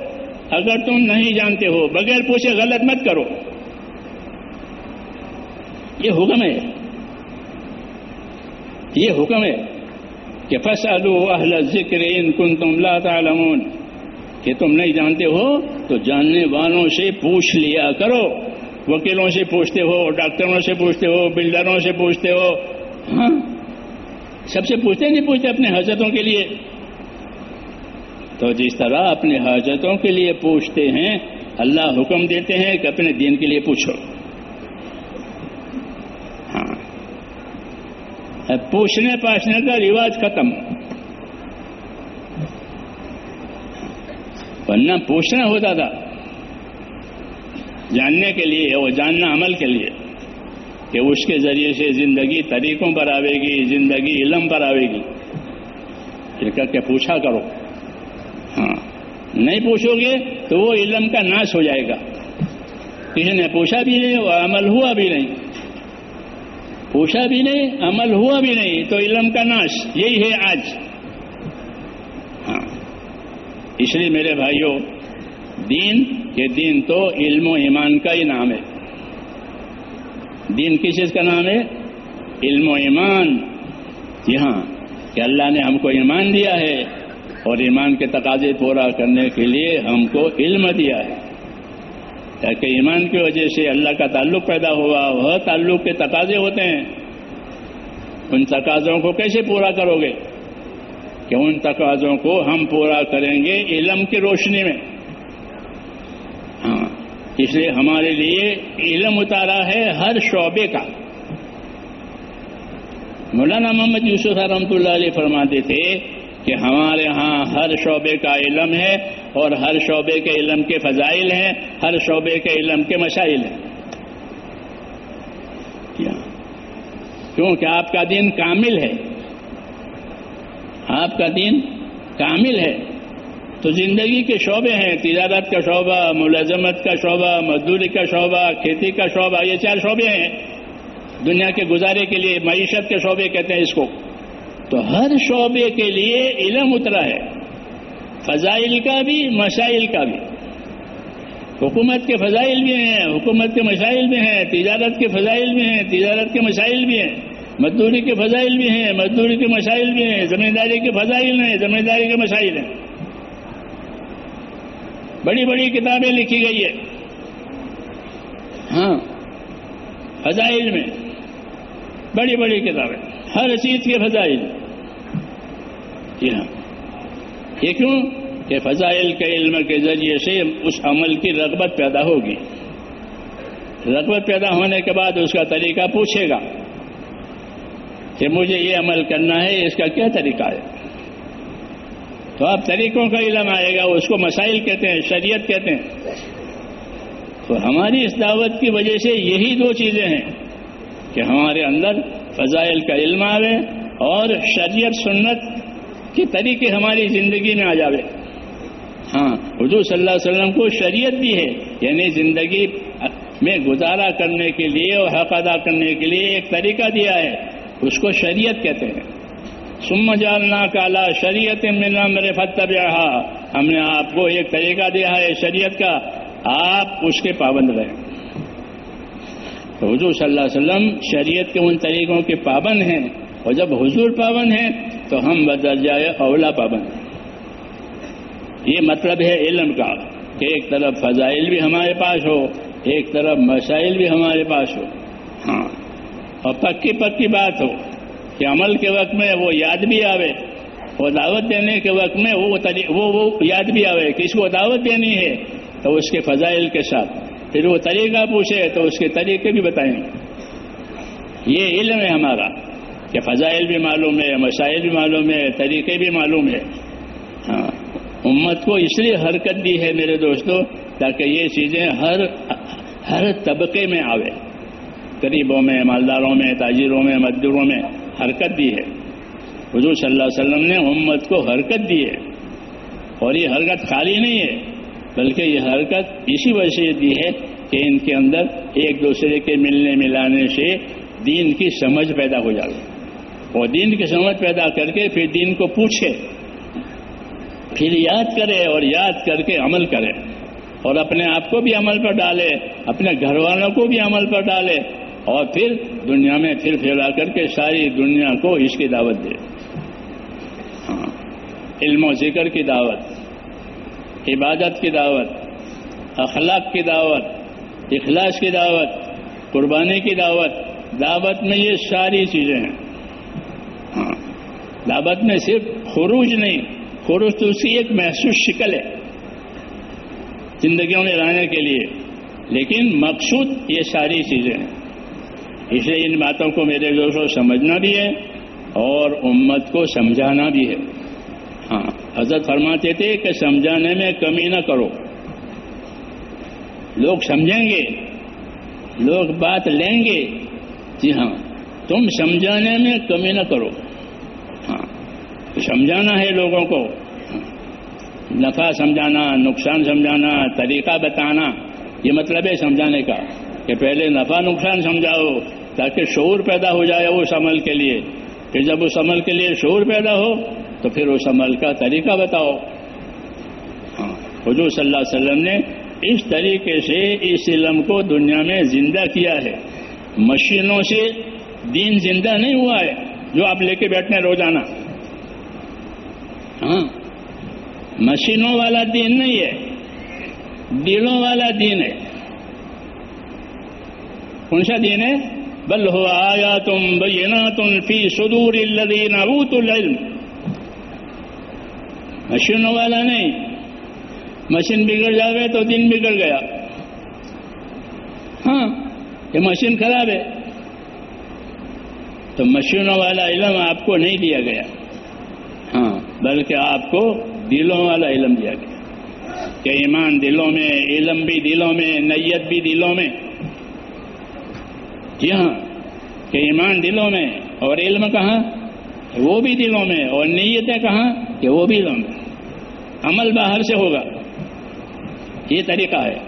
اگر تم نہیں جانتے ہو، بغیر پوچھے غلط مت کرو۔ یہ حکم ہے۔ یہ حکم ہے کہ اہل ذکر ان کن تم لا تعلمون۔ کہ تم نہیں جانتے ہو، تو جاننے والوں سے پوچھ لیا کرو۔ وکیلوں سے پوچھتے ہو، ڈاکٹروں سے پوچھتے ہو، بلڈروں سے پوچھتے ہو۔ ہاں؟ سب سے پوچھتے نہیں پوچھتے اپنے حضرتوں کے لیے؟ تو جس طرح اپنے حاجتوں کے لیے پوچھتے ہیں، اللہ حکم دیتے ہیں کہ اپنے دین کے لیے پوچھو۔ ہاں۔ پوچھنے پاچھنے کا رواج ختم۔ ورنہ پوچھنا ہوتا تھا جاننے کے لیے وہ جاننا عمل کے لیے کہ اس کے ذریعے سے زندگی طریقوں پر آئے گی، زندگی علم پر آئے گی۔ پھر کر کے پوچھا کرو۔ ہاں نہیں پوچھو گے تو وہ علم کا ناش ہو جائے گا۔ کسی نے پوچھا بھی نہیں اور عمل ہوا بھی نہیں۔ پوچھا بھی نہیں، عمل ہوا بھی نہیں، تو علم کا ناش یہی ہے آج۔ ہاں اس لیے میرے بھائیوں، دین کے دین تو علم و ایمان کا ہی نام ہے۔ دین کس چیز کا نام ہے؟ علم و ایمان۔ جی ہاں کہ اللہ نے ہم کو ایمان دیا ہے اور ایمان کے تقاضے پورا کرنے کے لیے ہم کو علم دیا ہے۔ تاکہ ایمان کی وجہ سے اللہ کا تعلق پیدا ہوا وہ تعلق کے تقاضے ہوتے ہیں۔ ان تقاضوں کو کیسے پورا کرو گے؟ کہ ان تقاضوں کو ہم پورا کریں گے علم کی روشنی میں۔ اس لیے ہمارے لیے علم اتارا ہے ہر شعبے کا۔ مولانا محمد یوسف رحمۃ اللہ علیہ فرماتے تھے کہ ہمارے ہاں ہر شعبے کا علم ہے اور ہر شعبے کے علم کے فضائل ہیں، ہر شعبے کے علم کے مسائل ہیں۔ کیونکہ آپ کا دین کامل ہے۔ آپ کا دین کامل ہے۔ تو زندگی کے شعبے ہیں، تجارت کا شعبہ، ملازمت کا شعبہ، مزدوری کا شعبہ، کھیتی کا شعبہ، یہ چار شعبے ہیں۔ دنیا کے گزارے کے لیے، معیشت کے شعبے کہتے ہیں اس کو۔ تو ہر شعبے کے لیے علم اترا ہے۔ فضائل کا بھی، مسائل کا بھی۔ حکومت کے فضائل بھی ہیں، حکومت کے مسائل بھی ہیں، تجارت کے فضائل بھی ہیں، تجارت کے مسائل بھی ہیں۔ مزدوری کے فضائل بھی ہیں، مزدوری کے مسائل بھی ہیں۔ ذمہ داری کے فضائل ہیں ذمہ داری کے مسائل ہیں۔ بڑی بڑی کتابیں لکھی گئی ہے ہاں۔ فضائل میں۔ بڑی بڑی کتابیں۔ ہر چیز کے فضائل۔ جی ہاں۔ یہ کیوں؟ کہ فضائل کے علم کے ذریعے سے اس عمل کی رغبت پیدا ہوگی۔ رغبت پیدا ہونے کے بعد اس کا طریقہ پوچھے گا کہ مجھے یہ عمل کرنا ہے، اس کا کیا طریقہ ہے؟ تو اب طریقوں کا علم آئے گا، اس کو مسائل کہتے ہیں، شریعت کہتے ہیں۔ تو ہماری اس دعوت کی وجہ سے یہی دو چیزیں ہیں کہ ہمارے اندر فضائل کا علم آوے اور شریعت سنت کے طریقے ہماری زندگی میں آ جاوے۔ ہاں حضور صلی اللہ علیہ وسلم کو شریعت بھی ہے یعنی زندگی میں گزارا کرنے کے لیے اور حق ادا کرنے کے لیے ایک طریقہ دیا ہے، اس کو شریعت کہتے ہیں۔ سم جالنا کالا شریعت ملنا میرے فتب ہم نے آپ کو ایک طریقہ دیا ہے شریعت کا۔ آپ اس کے پابند رہیں۔ حضور صلی اللہ علیہ وسلم شریعت کے ان طریقوں کے پابند ہیں۔ اور جب حضور پابند ہیں، تو ہم بدل جائے اولا پابند ہیں۔ یہ مطلب ہے علم کا کہ ایک طرف فضائل بھی ہمارے پاس ہو، ایک طرف مسائل بھی ہمارے پاس ہو۔ ہاں اور پکی پکی بات ہو۔ کہ عمل کے وقت میں وہ یاد بھی آوے اور دعوت دینے کے وقت میں وہ وہ, وہ یاد بھی آوے کہ اس کو دعوت دینی ہے تو اس کے فضائل کے ساتھ۔ پھر وہ طریقہ پوچھے تو اس کے طریقے بھی بتائیں۔ یہ علم ہے ہمارا کہ فضائل بھی معلوم ہے مسائل بھی معلوم ہے طریقے بھی معلوم ہے۔ ہاں امت کو اس لیے حرکت دی ہے میرے دوستوں تاکہ یہ چیزیں ہر ہر طبقے میں آوے۔ غریبوں میں مالداروں میں تاجروں میں مزدوروں میں۔ حرکت دی ہے۔ حضور صلی اللہ علیہ وسلم نے امت کو حرکت دی ہے۔ اور یہ حرکت خالی نہیں ہے، بلکہ یہ حرکت اسی وجہ سے دی ہے کہ ان کے اندر ایک دوسرے کے ملنے ملانے سے دین کی سمجھ پیدا ہو جائے اور دین کی سمجھ پیدا کر کے پھر دین کو پوچھے، پھر یاد کرے اور یاد کر کے عمل کرے۔ اور اپنے آپ کو بھی عمل پر ڈالے، اپنے گھر والوں کو بھی عمل پر ڈالے۔ اور پھر دنیا میں پھر پھیلا کر کے ساری دنیا کو اس کی دعوت دے۔ ہاں۔ علم و ذکر کی دعوت، عبادت کی دعوت، اخلاق کی دعوت، اخلاص کی دعوت، قربانی کی دعوت۔ دعوت میں یہ ساری چیزیں ہیں۔ ہاں۔ دعوت میں صرف خروج نہیں، خروج تو اسی ایک محسوس شکل ہے۔ زندگیوں میں لانے کے لیے۔ لیکن مقصود یہ ساری چیزیں ہیں۔ اس لیے ان باتوں کو میرے دوستوں سمجھنا بھی ہے اور امت کو سمجھانا بھی ہے۔ ہاں حضرت فرماتے تھے کہ سمجھانے میں کمی نہ کرو۔ لوگ سمجھیں گے، لوگ بات لیں گے۔ جی ہاں تم سمجھانے میں کمی نہ کرو۔ ہاں سمجھانا ہے لوگوں کو۔ نفع سمجھانا، نقصان سمجھانا، طریقہ بتانا، یہ مطلب ہے سمجھانے کا کہ پہلے نفع نقصان سمجھاؤ۔ تاکہ شعور پیدا ہو جائے اس عمل کے لیے۔ کہ جب اس عمل کے لیے شعور پیدا ہو، تو پھر اس عمل کا طریقہ بتاؤ۔ ہاں حضور صلی اللہ علیہ وسلم نے اس طریقے سے اس علم کو دنیا میں زندہ کیا ہے۔ مشینوں سے دین زندہ نہیں ہوا ہے، جو آپ لے کے بیٹھنے روزانہ۔ ہاں مشینوں والا دین نہیں ہے، دلوں والا دین ہے۔ کون سا دین ہے؟ بل ہو آیا تم بینا تم فی سدور الدین ابوت العلم. مشینوں والا نہیں. مشین بگڑ جاوے تو دن بگڑ گیا. ہاں یہ مشین خراب ہے. تو مشینوں والا علم آپ کو نہیں دیا گیا. ہاں بلکہ آپ کو دلوں والا علم دیا گیا. کہ ایمان دلوں میں، علم بھی دلوں میں، نیت بھی دلوں میں. جی ہاں کہ ایمان دلوں میں اور علم کہاں؟ وہ بھی دلوں میں اور نیتیں کہاں؟ کہ وہ بھی دلوں میں۔ عمل باہر سے ہوگا۔ یہ طریقہ ہے۔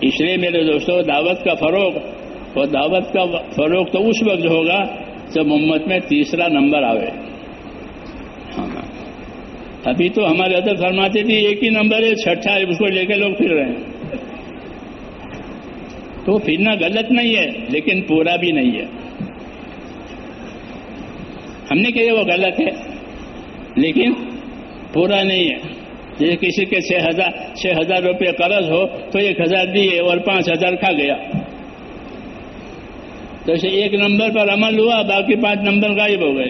اس لیے میرے دوستوں دعوت کا فروغ اور دعوت کا فروغ تو اس وقت ہوگا جب امت میں تیسرا نمبر آئے ہاں،, ہاں۔ ابھی تو ہمارے ادھر فرماتے تھے، ایک ہی نمبر ہے، چھٹا ہے، اس کو لے کے لوگ پھر رہے ہیں۔ تو پھرنا غلط نہیں ہے، لیکن پورا بھی نہیں ہے۔ ہم نے کہا وہ غلط ہے، لیکن پورا نہیں ہے۔ جیسے کسی کے چھ ہزار چھ ہزار روپے قرض ہو تو ایک ہزار دیے اور پانچ ہزار کھا گیا۔ تو اسے ایک نمبر پر عمل ہوا، باقی پانچ نمبر غائب ہو گئے۔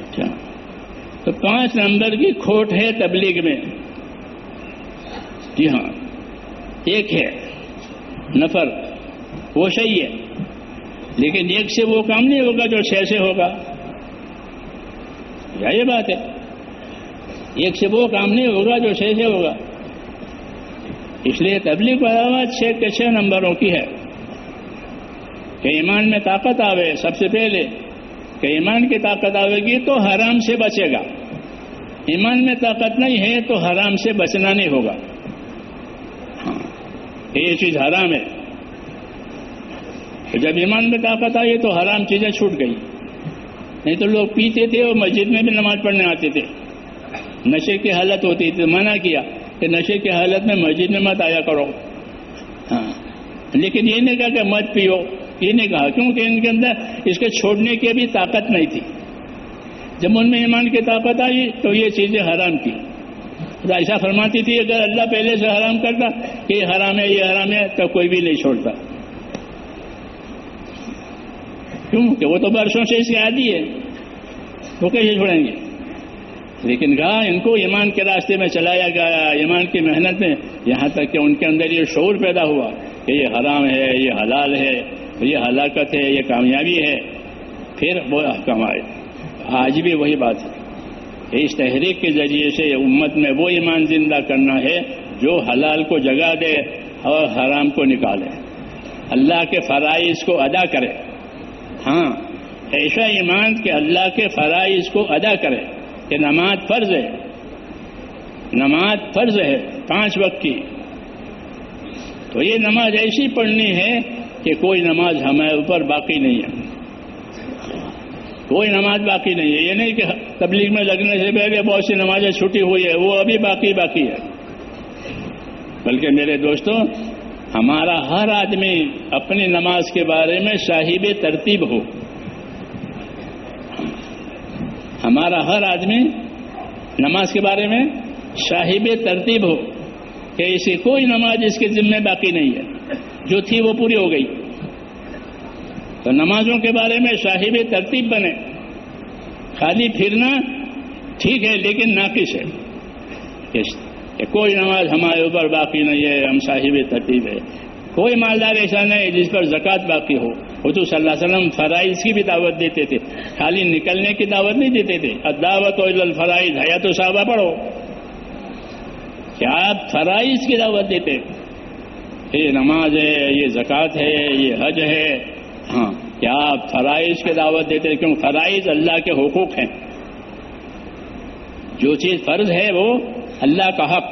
اچھا۔ تو پانچ نمبر کی کھوٹ ہے تبلیغ میں۔ جی ہاں۔ ایک ہے، نفر وہ صحیح ہے۔ لیکن ایک سے وہ کام نہیں ہوگا جو چھ سے ہوگا۔ یہ بات ہے؟ ایک سے وہ کام نہیں ہوگا جو چھ سے ہوگا۔ اس لیے تبلیغ علامت چھ کے چھ نمبروں کی ہے۔ کہ ایمان میں طاقت آوے، سب سے پہلے کہ ایمان کی طاقت آئے گی تو حرام سے بچے گا۔ ایمان میں طاقت نہیں ہے تو حرام سے بچنا نہیں ہوگا۔ یہ چیز حرام ہے۔ جب ایمان میں طاقت آئی تو حرام چیزیں چھوٹ گئی نہیں تو لوگ پیتے تھے اور مسجد میں بھی نماز پڑھنے آتے تھے۔ نشے کی حالت ہوتی تھی، منع کیا کہ نشے کی حالت میں مسجد میں مت آیا کرو۔ ہاں۔ لیکن یہ نہیں کہا کہ مت پیو، یہ نہیں کہا۔ کیونکہ ان کے اندر اس کے چھوڑنے کی بھی طاقت نہیں تھی۔ جب ان میں ایمان کی طاقت آئی تو یہ چیزیں حرام کی ایسا فرماتی تھی، اگر اللہ پہلے سے حرام کرتا کہ یہ حرام ہے، یہ حرام ہے، تو کوئی بھی نہیں چھوڑتا۔ کیوں؟ کہ وہ تو برسوں سے اس کی عادی ہے۔ وہ کیسے چھوڑیں گے؟ لیکن کہا ان کو ایمان کے راستے میں چلایا گیا، ایمان کی محنت میں، یہاں تک کہ ان کے اندر یہ شعور پیدا ہوا کہ یہ حرام ہے، یہ حلال ہے، یہ ہلاکت ہے، یہ کامیابی ہے۔ پھر وہ احکام آئے۔ آج بھی وہی بات ہے۔ اس تحریک کے ذریعے سے امت میں وہ ایمان زندہ کرنا ہے جو حلال کو جگا دے اور حرام کو نکالے۔ اللہ کے فرائض کو ادا کرے۔ ہاں ایسا ایمان کہ اللہ کے فرائض کو ادا کرے کہ نماز فرض ہے۔ نماز فرض ہے پانچ وقت کی۔ تو یہ نماز ایسی پڑھنی ہے کہ کوئی نماز ہمارے اوپر باقی نہیں ہے۔ کوئی نماز باقی نہیں ہے۔ یہ نہیں کہ تبلیغ میں لگنے سے پہلے بہت سی نمازیں چھٹی ہوئی ہے وہ ابھی باقی باقی ہے بلکہ میرے دوستوں ہمارا ہر آدمی اپنی نماز کے بارے میں صاحب ترتیب ہو۔ ہمارا ہر آدمی نماز کے بارے میں صاحب ترتیب ہو کہ ایسی کوئی نماز اس کے ذمے باقی نہیں ہے۔ جو تھی وہ پوری ہو گئی۔ تو نمازوں کے بارے میں صاحب ترتیب بنے۔ خالی پھرنا ٹھیک ہے لیکن ناقص ہے۔ کہ کوئی نماز ہمارے اوپر باقی نہیں ہے، ہم صاحب ترتیب ہے۔ کوئی مالدار ایسا نہیں جس پر زکوٰۃ باقی ہو۔ حضور صلی اللہ علیہ وسلم فرائض کی بھی دعوت دیتے تھے۔ خالی نکلنے کی دعوت نہیں دیتے تھے۔ دعوت الفرائض حیات و صحابہ پڑھو۔ کہ آپ فرائض کی دعوت دیتے؟ یہ نماز ہے، یہ زکوٰۃ ہے، یہ حج ہے۔ ہاں۔ کیا آپ فرائض کی دعوت دیتے کیوں؟ فرائض اللہ کے حقوق ہیں۔ جو چیز فرض ہے وہ اللہ کا حق،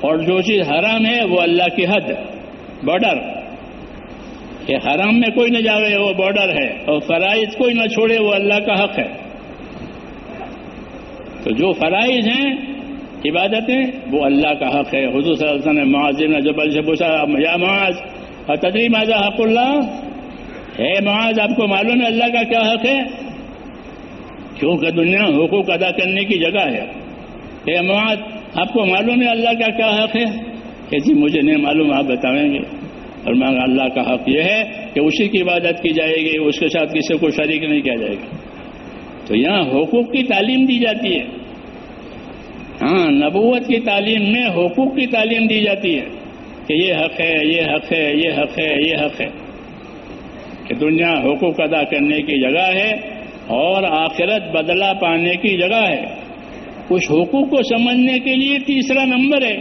اور جو چیز حرام ہے وہ اللہ کی حد بارڈر کہ حرام میں کوئی نہ جاوے وہ بارڈر ہے، اور فرائض کوئی نہ چھوڑے وہ اللہ کا حق ہے۔ تو جو فرائض ہیں، عبادتیں، وہ اللہ کا حق ہے۔ حضور صلی اللہ علیہ وسلم نے معاذ جبل سے پوچھا، یا معاذ اور تدریم حق اللہ؟ ہے معاذ، آپ کو معلوم ہے اللہ کا کیا حق ہے؟ کیونکہ دنیا حقوق ادا کرنے کی جگہ ہے۔ اے معاذ، آپ کو معلوم ہے اللہ کا کیا حق ہے؟ کہ جی مجھے نہیں معلوم، آپ بتائیں گے۔ اور میں اللہ کا حق یہ ہے کہ اسی کی عبادت کی جائے گی، اس کے ساتھ کسی کو شریک نہیں کیا جائے گا۔ تو یہاں حقوق کی تعلیم دی جاتی ہے۔ ہاں نبوت کی تعلیم میں حقوق کی تعلیم دی جاتی ہے کہ یہ حق ہے، یہ حق ہے، یہ حق ہے، یہ حق ہے۔ کہ دنیا حقوق ادا کرنے کی جگہ ہے اور آخرت بدلہ پانے کی جگہ ہے۔ کچھ حقوق کو سمجھنے کے لیے تیسرا نمبر ہے۔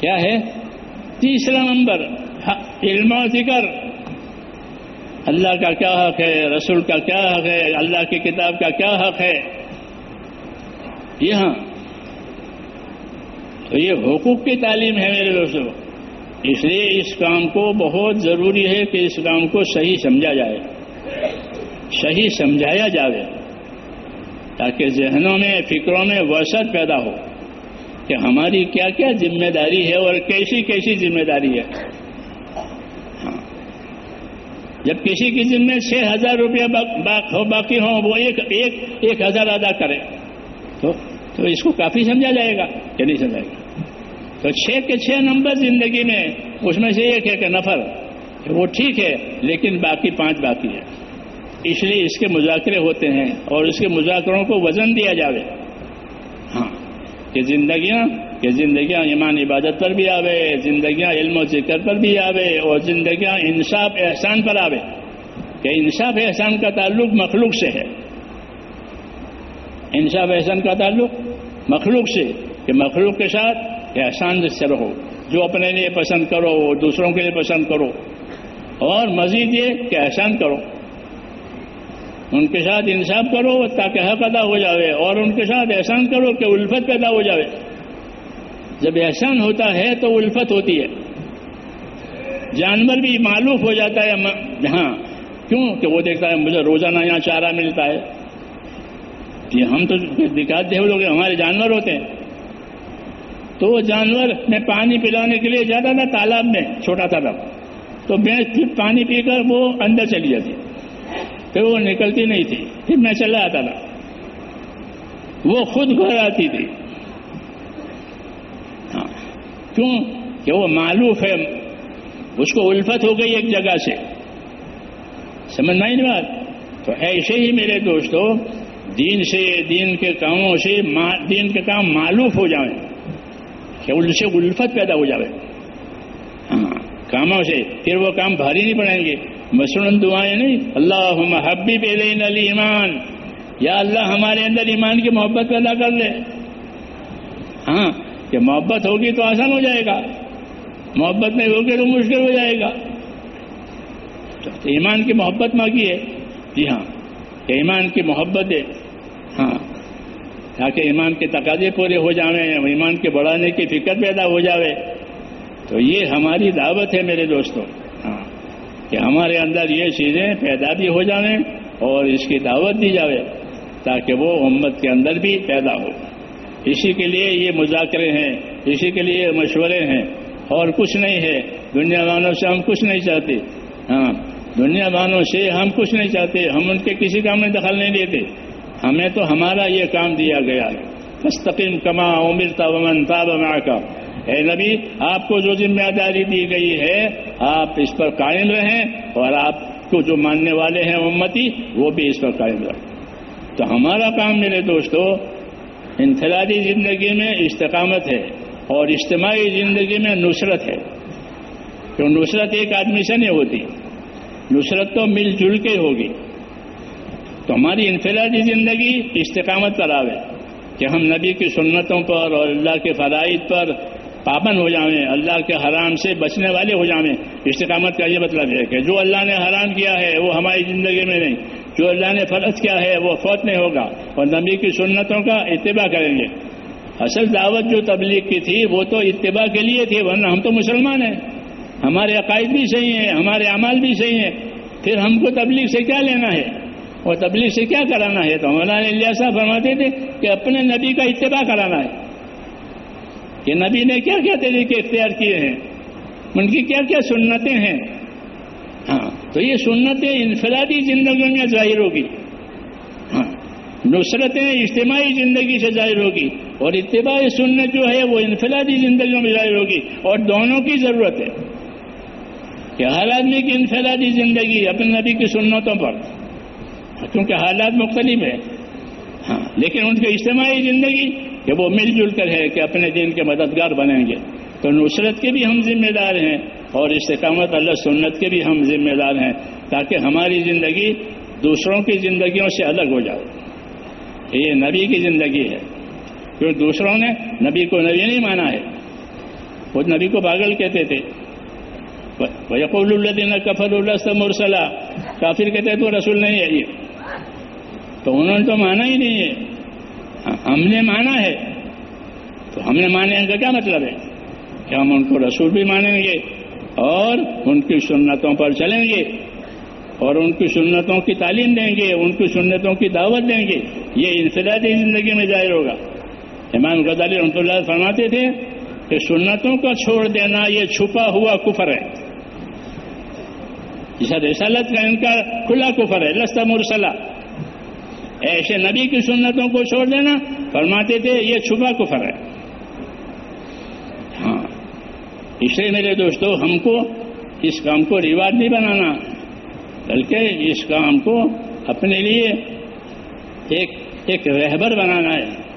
کیا ہے؟ تیسرا نمبر علم و ذکر۔ اللہ کا کیا حق ہے؟ رسول کا کیا حق ہے؟ اللہ کی کتاب کا کیا حق ہے؟ یہاں تو یہ حقوق کی تعلیم ہے میرے دوستوں اس لیے اس کام کو بہت ضروری ہے کہ اس کام کو صحیح سمجھا جائے۔ صحیح سمجھایا جائے تاکہ ذہنوں میں، فکروں میں وسعت پیدا ہو کہ ہماری کیا کیا ذمہ داری ہے اور کیسی کیسی ذمہ داری ہے۔ ہاں۔ جب کسی کی ذمہ چھ ہزار روپیہ باقی ہوں، وہ ایک ایک ایک ہزار ادا کرے تو تو اس کو کافی سمجھا جائے گا کہ نہیں سمجھائے گا۔ تو چھ کے چھ نمبر زندگی میں اس میں سے ایک ہے کہ نفر وہ ٹھیک ہے، لیکن باقی پانچ باقی ہے اس لیے اس کے مذاکرے ہوتے ہیں اور اس کے مذاکروں کو وزن دیا جاوے۔ ہاں کہ زندگیاں کہ زندگیاں ایمان عبادت پر بھی آوے، زندگیاں علم و ذکر پر بھی آوے، اور زندگیاں انصاف احسان پر آوے۔ کہ انصاف احسان کا تعلق مخلوق سے ہے۔ انصاف احسان کا تعلق مخلوق سے، کہ مخلوق کے ساتھ احسان سے رہو۔ جو اپنے لیے پسند کرو، وہ دوسروں کے لیے پسند کرو۔ اور مزید یہ کہ احسان کرو۔ ان کے ساتھ انصاف کرو تاکہ حق ادا ہو جاوے اور ان کے ساتھ احسان کرو کہ الفت پیدا ہو جاوے۔ جب احسان ہوتا ہے تو الفت ہوتی ہے۔ جانور بھی معلوم ہو جاتا ہے ہاں۔ کیوں؟ کہ وہ دیکھتا ہے، مجھے روزانہ یہاں چارہ ملتا ہے۔ یہ ہم تو دکھاتے ہیں لوگ ہمارے جانور ہوتے ہیں۔ تو وہ جانور میں پانی پلانے کے لیے جاتا تھا تالاب میں، چھوٹا تالاب تو بھینس پھر پانی پی کر وہ اندر چلی جاتی۔ پھر وہ نکلتی نہیں تھی۔ پھر میں چلا آتا تھا۔ وہ خود گھر آتی تھی۔ ہاں۔ کیوں؟ کہ وہ معلوم ہے۔ اس کو الفت ہو گئی ایک جگہ سے۔ سمجھ میں نہیں بات؟ تو ایسے ہی میرے دوستوں دین سے، دین کے کاموں سے دین کے کام معلوم ہو جائیں۔ کہ ان سے الفت پیدا ہو جائے ہاں کاموں سے پھر وہ کام بھاری نہیں پڑیں گے مثلاً دعائیں نہیں اللہ محبی علیہ علی ایمان یا اللہ ہمارے اندر ایمان کی محبت پیدا کر دے ہاں کہ محبت ہوگی تو آسان ہو جائے گا محبت نہیں ہوگی تو مشکل ہو جائے گا تو ایمان کی محبت مانگی ہے جی ہاں کہ ایمان کی محبت ہے ہاں تاکہ ایمان کے تقاضے پورے ہو جاویں ایمان کے بڑھانے کی فکر پیدا ہو جاوے، تو یہ ہماری دعوت ہے میرے دوستوں ہاں کہ ہمارے اندر یہ چیزیں پیدا بھی ہو جاویں اور اس کی دعوت دی جاوے تاکہ وہ امت کے اندر بھی پیدا ہو۔ اسی کے لیے یہ مذاکرے ہیں، اسی کے لیے مشورے ہیں۔ اور کچھ نہیں ہے۔ دنیا والوں سے ہم کچھ نہیں چاہتے۔ ہاں دنیا والوں سے ہم کچھ نہیں چاہتے۔ ہم ان کے کسی کام میں دخل نہیں دیتے ہمیں تو ہمارا یہ کام دیا گیا ہے۔ مستقیم کما عمر تابمن تاب کا اے نبی، آپ کو جو ذمہ داری دی گئی ہے، آپ اس پر قائم رہیں اور آپ کو جو ماننے والے ہیں امتی، وہ بھی اس پر قائم رہیں۔ تو ہمارا کام میرے دوستو، انفرادی زندگی میں استقامت ہے اور اجتماعی زندگی میں نصرت ہے۔ تو نصرت ایک آدمی سے نہیں ہوتی، نصرت تو مل جل کے ہوگی۔ تو ہماری انفرادی زندگی استقامت پر آوے کہ ہم نبی کی سنتوں پر اور اللہ کے فرائض پر پابند ہو جائیں اللہ کے حرام سے بچنے والے ہو جائیں استقامت کا یہ مطلب ہے کہ جو اللہ نے حرام کیا ہے وہ ہماری زندگی میں نہیں، جو اللہ نے فرض کیا ہے وہ فوت نہیں ہوگا۔ اور نبی کی سنتوں کا اتباع کریں گے۔ اصل دعوت جو تبلیغ کی تھی وہ تو اتباع کے لیے تھی، ورنہ ہم تو مسلمان ہیں۔ ہمارے عقائد بھی صحیح ہیں، ہمارے اعمال بھی صحیح ہیں۔ پھر ہم کو تبلیغ سے کیا لینا ہے؟ اور تبلیغ سے کیا کرانا ہے؟ تو مولانا الیاسا فرماتے تھے کہ اپنے نبی کا اتباع کرانا ہے۔ کہ نبی نے کیا کیا طریقے اختیار کیے ہیں؟ ان کی کیا کیا سنتیں ہیں؟ ہاں تو یہ سنتیں انفرادی زندگیوں میں ظاہر ہوگی۔ ہاں نصرتیں اجتماعی زندگی سے ظاہر ہوگی۔ اور اتباع سنت جو ہے وہ انفرادی زندگیوں میں ظاہر ہوگی۔ اور دونوں کی ضرورت ہے۔ کہ ہر آدمی کی انفرادی زندگی اپنے نبی کی سنتوں پر۔ کیونکہ حالات مختلف ہیں۔ ہاں لیکن ان کی اجتماعی زندگی کہ وہ مل جل کر ہے کہ اپنے دین کے مددگار بنیں گے۔ تو نصرت کے بھی ہم ذمہ دار ہیں اور استقامت اللہ سنت کے بھی ہم ذمہ دار ہیں تاکہ ہماری زندگی دوسروں کی زندگیوں سے الگ ہو جائے۔ یہ نبی کی زندگی ہے۔ کیونکہ دوسروں نے نبی کو نبی نہیں مانا ہے۔ وہ نبی کو پاگل کہتے تھے۔ یقول اللہ کفر اللہ مرسلہ کافر کہتے تو رسول نہیں ہے یہ۔ تو انہوں نے تو مانا ہی نہیں ہے۔ ہم نے مانا ہے۔ تو ہم نے مانے کا کیا مطلب ہے؟ کہ ہم ان کو رسول بھی مانیں گے اور ان کی سنتوں پر چلیں گے؟ اور ان کی سنتوں کی تعلیم دیں گے، ان کی سنتوں کی دعوت دیں گے؟ یہ انفرادی زندگی میں ظاہر ہوگا۔ امام غزالی رحمۃ اللہ فرماتے تھے کہ سنتوں کا چھوڑ دینا یہ چھپا ہوا کفر ہے۔ جسا رسالت کا ان کا کھلا کفر ہے، لستا مرسلہ۔ ایسے نبی کی سنتوں کو چھوڑ دینا، فرماتے تھے یہ چھپا کفر ہے۔ ہاں۔ اس لیے میرے دوستو، ہم کو اس کام کو رواج نہیں بنانا، بلکہ اس کام کو اپنے لیے ایک ایک رہبر بنانا ہے۔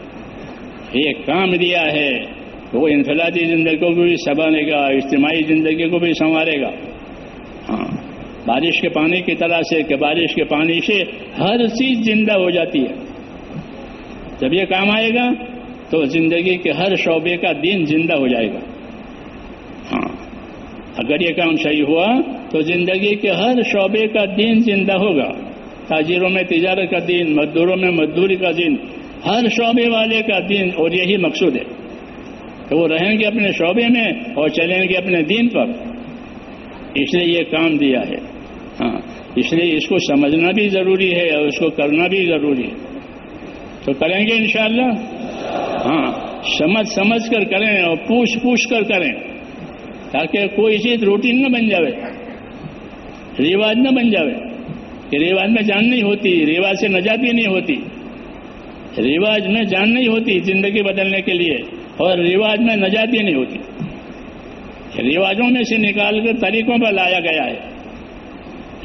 ایک کام دیا ہے۔ وہ انفرادی زندگی کو بھی سنبھالے گا، اجتماعی زندگی کو بھی سنوارے گا۔ بارش کے پانی کی طرح سے کہ بارش کے پانی سے ہر چیز زندہ ہو جاتی ہے۔ جب یہ کام آئے گا تو زندگی کے ہر شعبے کا دین زندہ ہو جائے گا۔ ہاں۔ اگر یہ کام صحیح ہوا تو زندگی کے ہر شعبے کا دین زندہ ہوگا۔ تاجروں میں تجارت کا دین، مزدوروں میں مزدوری کا دین، ہر شعبے والے کا دین اور یہی مقصود ہے۔ کہ وہ رہیں گے اپنے شعبے میں اور چلیں گے اپنے دین پر۔ اس لیے یہ کام دیا ہے۔ اس لیے اس کو سمجھنا بھی ضروری ہے اور اس کو کرنا بھی ضروری ہے۔ تو کریں گے انشاءاللہ؟ ہاں سمجھ سمجھ کر کریں اور پوچھ پوچھ کر کریں۔ تاکہ کوئی چیز روٹین نہ بن جاوے۔ رواج نہ بن جاوے۔ کہ رواج میں جان نہیں ہوتی، رواج سے نجات بھی نہیں ہوتی۔ رواج میں جان نہیں ہوتی زندگی بدلنے کے لیے اور رواج میں نجات بھی نہیں ہوتی۔ رواجوں میں سے نکال کر طریقوں پر لایا گیا ہے۔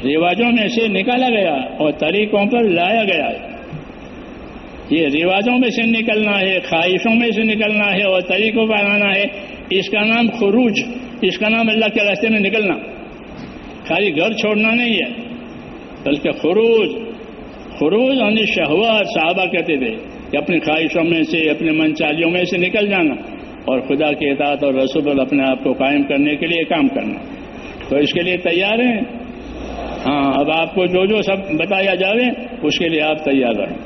رواجوں میں سے نکالا گیا اور طریقوں پر لایا گیا۔ ہے یہ رواجوں میں سے نکلنا ہے، خواہشوں میں سے نکلنا ہے اور طریقوں پر آنا ہے۔ اس کا نام خروج، اس کا نام اللہ کے راستے میں نکلنا۔ خالی گھر چھوڑنا نہیں ہے، بلکہ خروج۔ خروج یعنی شہوات صحابہ کہتے تھے کہ اپنی خواہشوں میں سے اپنے من چالیوں میں سے نکل جانا اور خدا کے اطاعت اور رسول اپنے آپ کو قائم کرنے کے لیے کام کرنا۔ تو اس کے لیے تیار ہیں۔ ہاں اب آپ کو جو جو سب بتایا جاوے، اس کے لیے آپ تیار رہیں۔